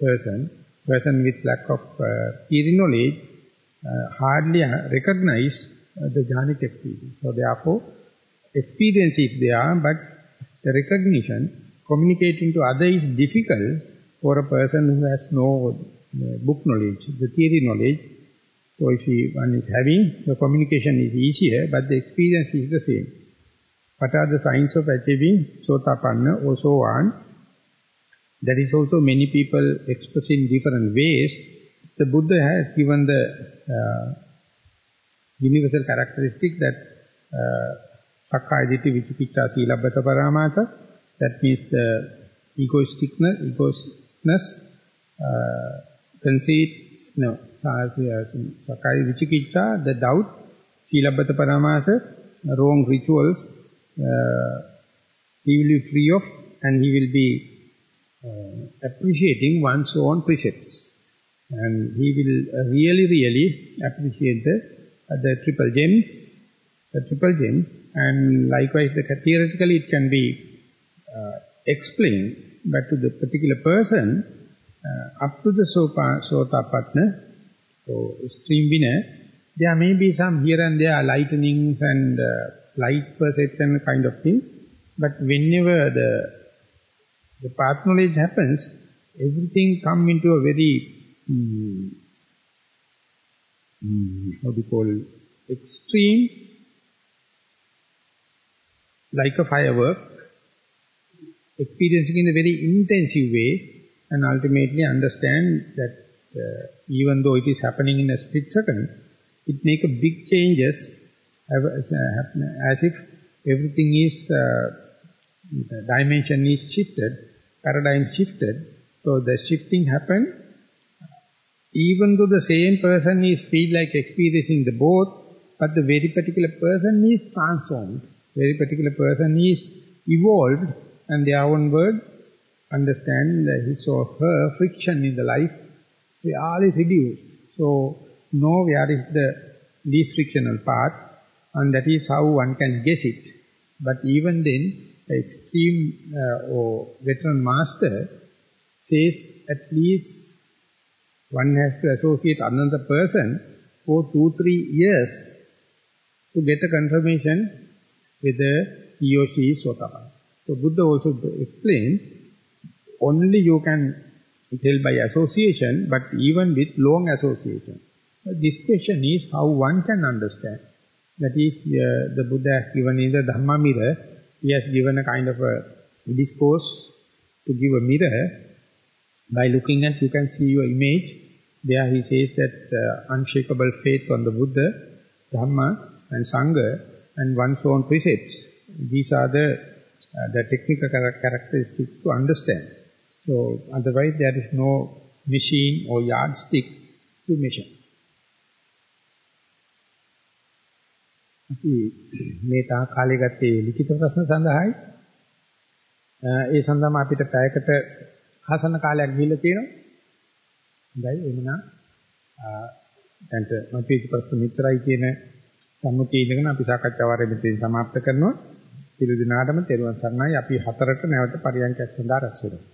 Speaker 1: person, person with lack of uh, theory knowledge, uh, hardly recognize uh, the jhanic experience. So therefore, experience is there, but the recognition, communicating to others is difficult for a person who has no uh, book knowledge, the theory knowledge. So if one is having, the communication is easier, but the experience is the same. What are the signs of achieving Sotapanna or so on? That is also many people express in different ways. The Buddha has given the uh, universal characteristic that uh, Sakkaya Ditthi Vichikitta Silabbata Paramata, that means the egoisticness, egoisticness uh, conceit, no, Sakkaya Vichikitta, the doubt, Silabbata Paramata, wrong rituals, uh, he will be free of and he will be uh, appreciating one's own precepts. And he will really, really appreciate the uh, the triple gems, the triple gems, and likewise the theoretically it can be uh, explained, but to the particular person, uh, up to the sopa, partner, or stream winner, there may be some here and there lightnings and uh, light perception kind of thing, but whenever the the path knowledge happens, everything come into a very mm, mm, how do you call, extreme, like a firework, experiencing in a very intensive way, and ultimately understand that uh, even though it is happening in a split second, it make a big changes as if everything is, uh, dimension is shifted, paradigm shifted. So the shifting happened even though the same person is feel like experiencing the both, but the very particular person is transformed, very particular person is evolved, and their own word understand his or her friction in the life, they all is reduced. So, know where is the least frictional part, and that is how one can guess it. But even then, the extreme uh, or veteran master says at least one has to associate another person for two, three years to get a confirmation whether he or she is Sotapanna. So Buddha also explains, only you can tell by association, but even with long association. This question is how one can understand. That is, uh, the Buddha has given in the Dhamma mirror, he has given a kind of a discourse to give a mirror by looking at, you can see your image. There he says that uh, unshakable faith on the Buddha, Dhamma and Sangha and one's own precepts. These are the, uh, the technical characteristics to understand. So otherwise there is no machine or yardstick to measure. අපි මේ තා කාලේ ගත්තේ ලිඛිත ප්‍රශ්න සඳහායි. Uh, ඒ සඳහාම අපිට පැයකට ආසන්න කාලයක් ගිහිල්ලා තියෙනවා. හොඳයි එමුනා uh, දැන්ට නොපීච ප්‍රශ්න මෙච්චරයි කියන සම්මුතිය ඉඳගෙන අපි සාකච්ඡා වාරය මෙතෙන් સમાપ્ત කරනවා. සියලු දිනාටම තෙරුවන් සරණයි. අපි හතරට නැවත පරියන්කයක් සඳහා රැස් වෙනවා.